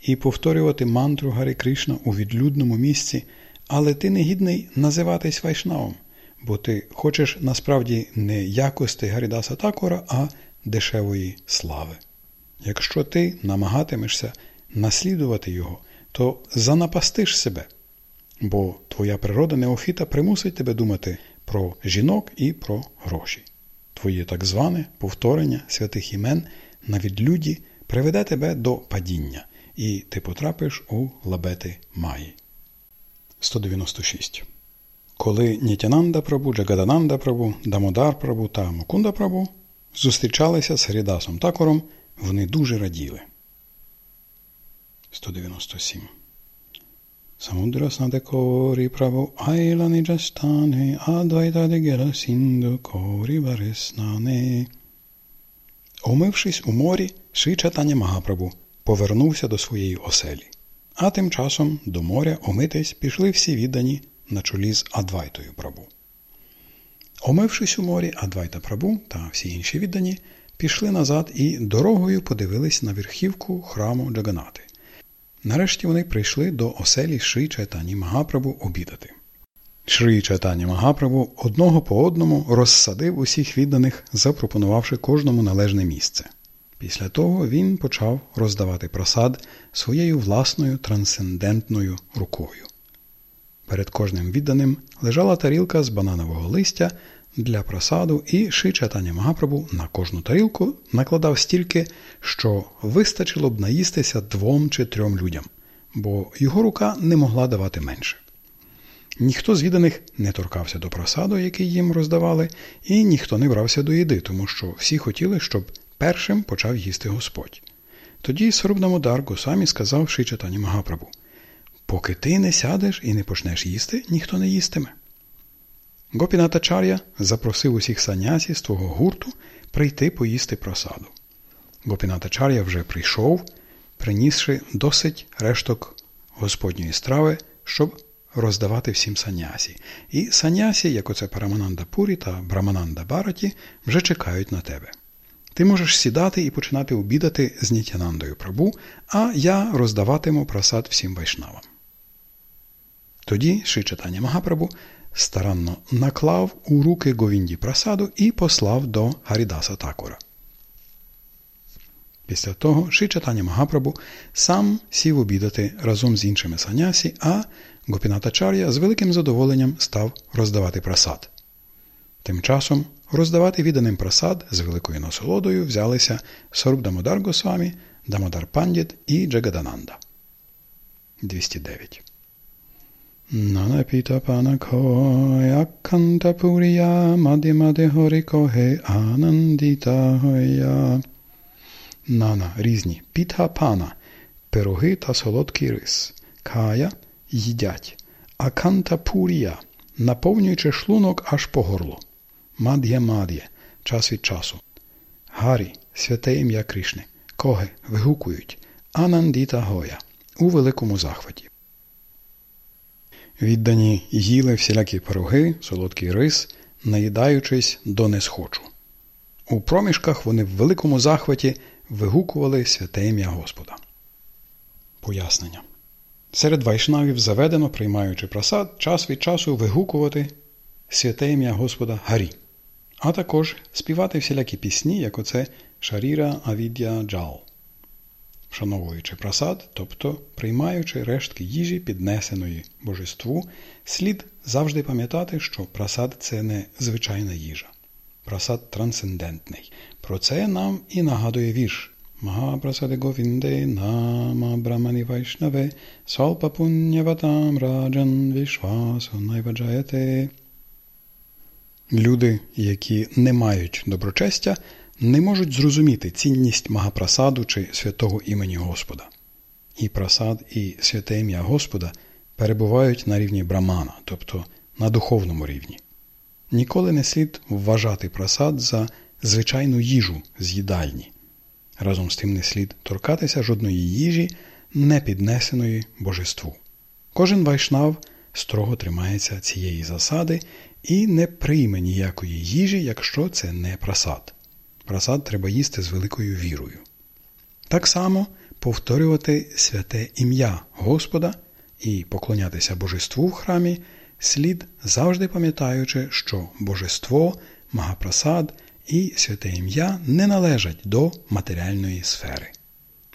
і повторювати мантру Гарі Кришна у відлюдному місці, але ти не гідний називатись вайшнавом, бо ти хочеш насправді не якості Гарідаса Такура, а дешевої слави. Якщо ти намагатимешся наслідувати його, то занапастиш себе, бо твоя природа неофіта примусить тебе думати про жінок і про гроші. Твоє так зване повторення святих імен на відлюді приведе тебе до падіння, і ти потрапиш у лабети Маї. 196. Коли Нітянанда Прабу, Джагадананда Прабу, Дамодар Прабу та Мукунда Прабу зустрічалися з Грідасом Такором, вони дуже раділи. 197. Samudra Snadekori Prabhu Aila Nijastane Advaita Degera Сінду Кори Вареснане. Омившись у морі, Ши Чатаня Магапрабу повернувся до своєї оселі. А тим часом до моря омитись пішли всі віддані на чолі з Адвайтою Прабу. Омившись у морі, Адвайта Прабу та всі інші віддані пішли назад і дорогою подивились на верхівку храму Джаганати. Нарешті вони прийшли до оселі Шри Чайтані Магапрабу обідати. Шри Чайтані Магапрабу одного по одному розсадив усіх відданих, запропонувавши кожному належне місце. Після того він почав роздавати просад своєю власною трансцендентною рукою. Перед кожним відданим лежала тарілка з бананового листя для просаду, і Ши Магапрабу на кожну тарілку накладав стільки, що вистачило б наїстися двом чи трьом людям, бо його рука не могла давати менше. Ніхто з відданих не торкався до просаду, який їм роздавали, і ніхто не брався до їди, тому що всі хотіли, щоб першим почав їсти Господь. Тоді Сарубнамодар Госамі сказав Ши Чайтані Магапрабу Поки ти не сядеш і не почнеш їсти, ніхто не їстиме. Гопінатачар'я запросив усіх санясі з твого гурту прийти поїсти просаду. Гопінатачар'я вже прийшов, принісши досить решток Господньої страви, щоб роздавати всім санясі. І санясі, як оце Парамананда Пурі та Брамананда Бараті, вже чекають на тебе. Ти можеш сідати і починати обідати з Нітянандою Прабу, а я роздаватиму просад всім вайшнавам. Тоді Шичатаня Магапрабу старанно наклав у руки Говінді прасаду і послав до Гарідаса Такура. Після того Шичатаня Магапрабу сам сів обідати разом з іншими санясі, а Гопінатачар'я з великим задоволенням став роздавати прасад. Тим часом роздавати відданим прасад з великою насолодою взялися Соруб Дамодар Госвамі, Дамодар Пандіт і Джагадананда. 209 Nanapita panakhoy akanta puriya madhimade horikohe anandita hoya. Нана різні. Пітха пана пироги та солодкий рис. Кая їдять. Аканта пурія, наповнюючи шлунок аж по горло. Мад'я мад'я час від часу. Гарі святе ім'я Кришни. Коги вигукують. Анандіта Гоя у великому захваті. Віддані їли всілякі пироги, солодкий рис, наїдаючись до несхочу. У проміжках вони в великому захваті вигукували святе ім'я Господа. Пояснення. Серед вайшнавів заведено, приймаючи просад, час від часу вигукувати святе ім'я Господа Гарі, а також співати всілякі пісні, як оце Шаріра Авідя Джал вшановуючи просад, тобто приймаючи рештки їжі, піднесеної божеству, слід завжди пам'ятати, що просад це не звичайна їжа. Просад трансцендентний. Про це нам і нагадує вірш Govinde Nama Brahmani Vaishnave Salpa Punyavatam Rajan Vishvasu Найваджаяте. Люди, які не мають доброчестя, не можуть зрозуміти цінність Магапрасаду чи святого імені Господа. І прасад, і святе ім'я Господа перебувають на рівні брамана, тобто на духовному рівні. Ніколи не слід вважати прасад за звичайну їжу з їдальні. Разом з тим не слід торкатися жодної їжі, не піднесеної божеству. Кожен вайшнав строго тримається цієї засади і не прийме ніякої їжі, якщо це не прасад. Прасад треба їсти з великою вірою. Так само повторювати святе ім'я Господа і поклонятися божеству в храмі слід завжди пам'ятаючи, що божество, магапрасад і святе ім'я не належать до матеріальної сфери.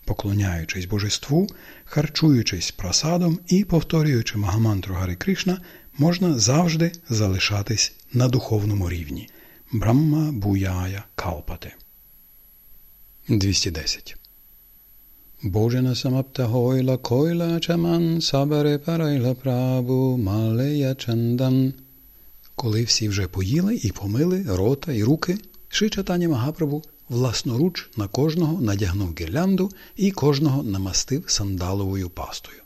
Поклоняючись божеству, харчуючись прасадом і повторюючи Магамантру Гари Кришна, можна завжди залишатись на духовному рівні. Брамма Буяя Калпате. 210. Божена самапта хойла койла чаман сабаре парайла прабу малея чандан. Коли всі вже поїли і помили рота і руки, Ши Чатані Магапрабу власноруч на кожного надягнув гірлянду і кожного намастив сандаловою пастою.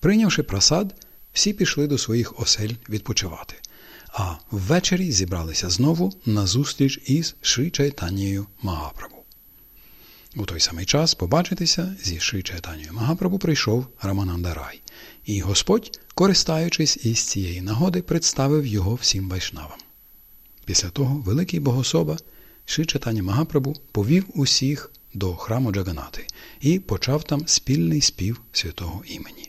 Прийнявши просад, всі пішли до своїх осель відпочивати, а ввечері зібралися знову на зустріч із Ши Чайтанією Магапрабу. У той самий час побачитися зі Ши Чайтанією Магапрабу прийшов Раманандарай, і Господь, користаючись із цієї нагоди, представив його всім вайшнавам. Після того великий богособа Ши Чайтані Магапрабу повів усіх до храму Джаганати і почав там спільний спів святого імені.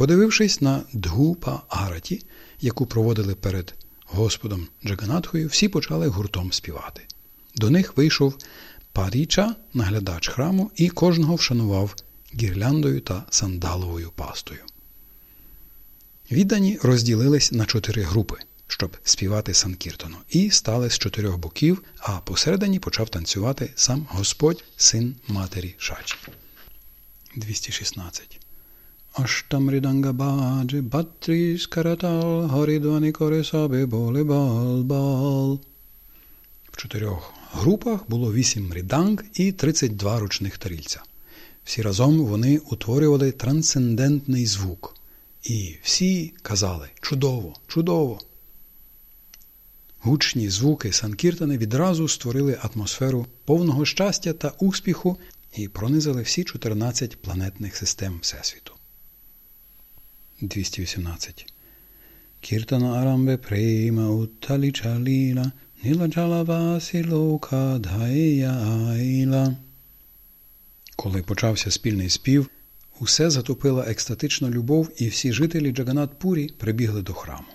Подивившись на Дгупа Араті, яку проводили перед Господом Джаганатхою, всі почали гуртом співати. До них вийшов Паріча, наглядач храму, і кожного вшанував гірляндою та сандаловою пастою. Віддані розділились на чотири групи, щоб співати Санкіртону, і стали з чотирьох боків, а посередині почав танцювати сам Господь, син матері Шачі. 216. Баджи батріс каратал, горідвані коре сабе боле бал бал. В чотирьох групах було вісім ріданг і 32 ручних тарільця. Всі разом вони утворювали трансцендентний звук. І всі казали чудово, чудово. Гучні звуки Санкіртани відразу створили атмосферу повного щастя та успіху і пронизали всі 14 планетних систем Всесвіту. 218. Кіртана Арамбе Прейма Утталі Чаліла коли почався спільний спів, усе затопила екстатична любов, і всі жителі Джаганат-Пурі прибігли до храму.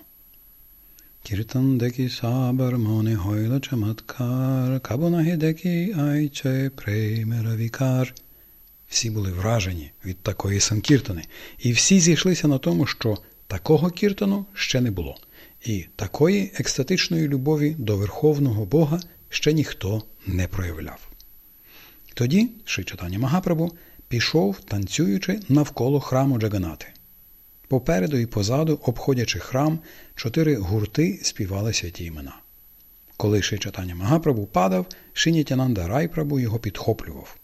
Кіртан декі сабар моне гойла чаматкар, кабонагі декі айче преймеравікар. Всі були вражені від такої санкіртани, і всі зійшлися на тому, що такого кіртану ще не було. І такої екстатичної любові до Верховного Бога ще ніхто не проявляв. Тоді Шичатані Магапрабу пішов, танцюючи навколо храму Джаганати. Попереду і позаду, обходячи храм, чотири гурти співали святі імена. Коли Шичатаня Магапрабу падав, Шинітянанда Райпрабу його підхоплював.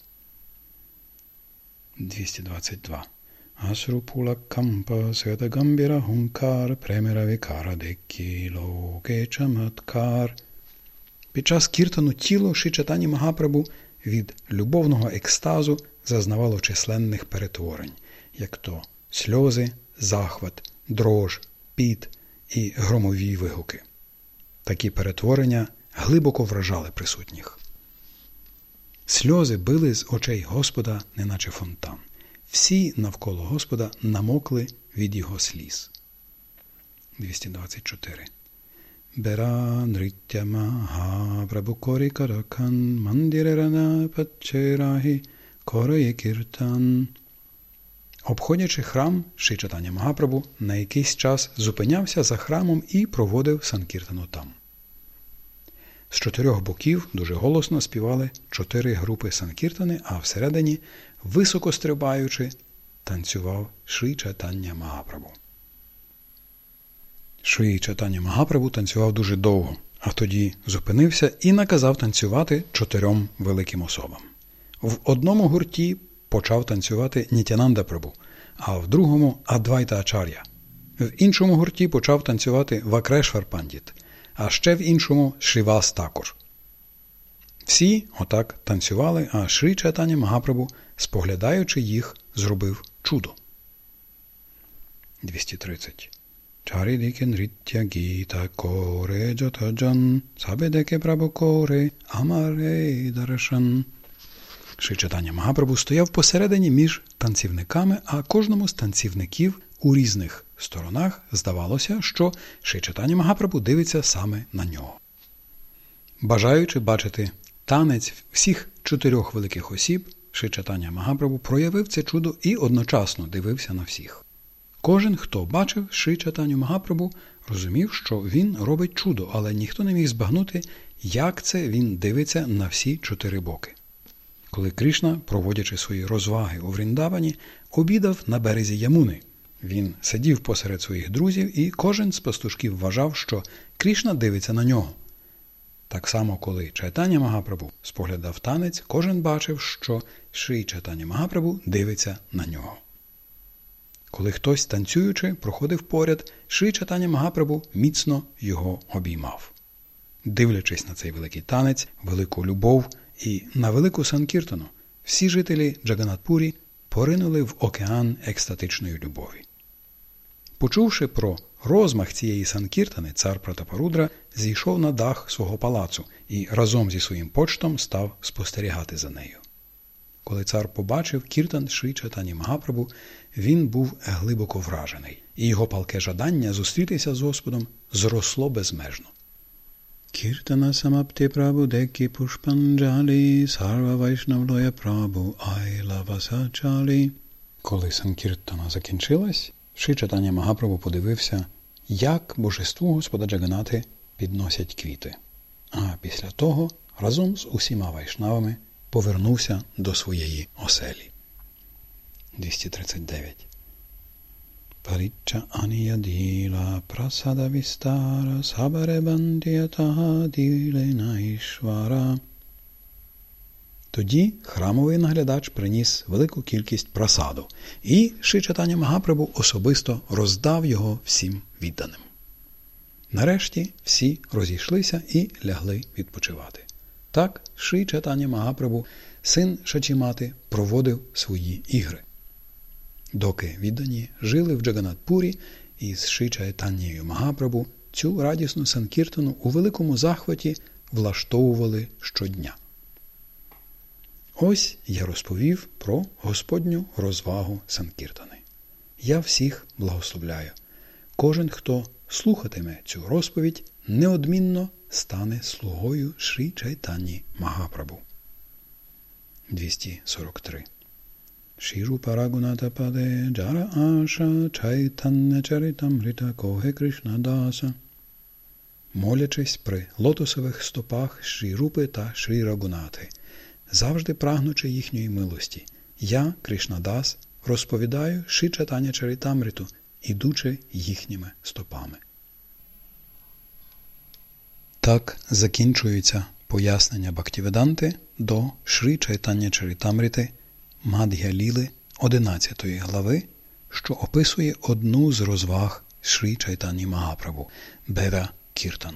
222 Asrupula kampa святогамбіра гункар, премера вікара деккі локе чаматкар. Під час кіртану тіло Шичатані Магапрабу від любовного екстазу зазнавало численних перетворень, як то сльози, захват, дрож, піт і громові вигуки. Такі перетворення глибоко вражали присутніх. Сльози били з очей Господа, неначе фонтан. Всі навколо Господа намокли від його сліз. 224. Бера нриття маха прабукорі каракан мандірерана пачерахі корає кіртан. Обходячи храм Шичатання Магапрабу, на якийсь час зупинявся за храмом і проводив санкіртану там. З чотирьох боків дуже голосно співали чотири групи санкіртани, а всередині, високо стрибаючи, танцював Шрі Чайтання Магапрабу. Шрі Чайтання Магапрабу танцював дуже довго, а тоді зупинився і наказав танцювати чотирьом великим особам. В одному гурті почав танцювати Нітянанда Прабу, а в другому Адвайта Ачар'я. В іншому гурті почав танцювати Вакрешвар Пандіт, а ще в іншому Шрівас також. Всі отак танцювали, а Шрі Чайтаня Магапрабу, споглядаючи їх, зробив чудо. 230. Чарідіки нриття гіта коре джотаджан, сабедеке прабу коре, амаре дарашан. Шрі Чайтаня Магапрабу стояв посередині між танцівниками, а кожному з танцівників у різних сторонах здавалося, що Шрі Чайтаня Магапрабу дивиться саме на нього. Бажаючи бачити танець всіх чотирьох великих осіб, Шрі Чайтаня Магапрабу проявив це чудо і одночасно дивився на всіх. Кожен, хто бачив Шрі Чайтаню Магапрабу, розумів, що він робить чудо, але ніхто не міг збагнути, як це він дивиться на всі чотири боки. Коли Кришна, проводячи свої розваги у Вріндавані, обідав на березі Ямуни. Він сидів посеред своїх друзів, і кожен з пастушків вважав, що Кришна дивиться на нього. Так само, коли Чайтаня Магапрабу споглядав танець, кожен бачив, що Шрі Чайтаня Магапрабу дивиться на нього. Коли хтось, танцюючи, проходив поряд, Шрі Чайтаня Магапрабу міцно його обіймав. Дивлячись на цей великий танець, велику любов і на велику Санкіртану, всі жителі Джаганатпурі поринули в океан екстатичної любові. Почувши про розмах цієї санкіртани, цар Пратапарудра зійшов на дах свого палацу і разом зі своїм почтом став спостерігати за нею. Коли цар побачив кіртан Шрі Чатані Магапрабу, він був глибоко вражений, і його палке жадання зустрітися з Господом зросло безмежно. Кіртана самапти прабу декі пушпанджалі, сарва вайшнавлоя прабу айла васачалі. Коли санкіртана закінчилась, Ши читання Магапрабу подивився, як божеству Господа Джаганати підносять квіти. А після того разом з усіма вайшнавами повернувся до своєї оселі. 239. Парічча аніяділа прасада вістара сабаре бандіятага ділена ішвара. Тоді храмовий наглядач приніс велику кількість просаду, і Шичатаня Магапрабу особисто роздав його всім відданим. Нарешті всі розійшлися і лягли відпочивати. Так Ши Чатаня Магапрабу, син Шачімати, проводив свої ігри. Доки віддані жили в Джаганатпурі із Ши Чайтанєю Магапрабу, цю радісну санкіртану у великому захваті влаштовували щодня. Ось я розповів про Господню розвагу Санкіртани. Я всіх благословляю. Кожен, хто слухатиме цю розповідь, неодмінно стане слугою Шрі Чайтані Магапрабу. 243. Шіру Парагуната Паде Джара Аша Чайтанне Чаритамрита Коге Кришна Даса. Молячись при лотосових стопах Шрі Рупи та Шрі Рагунати – завжди прагнучи їхньої милості. Я, Кришнадас, розповідаю шичатання Чаритамриту, ідучи їхніми стопами. Так закінчується пояснення Бактіведанти до Шри Чайтання Чаритамрити Мадгя Ліли 11 глави, що описує одну з розваг Шри Чайтані Магапрабу Бева Кіртан.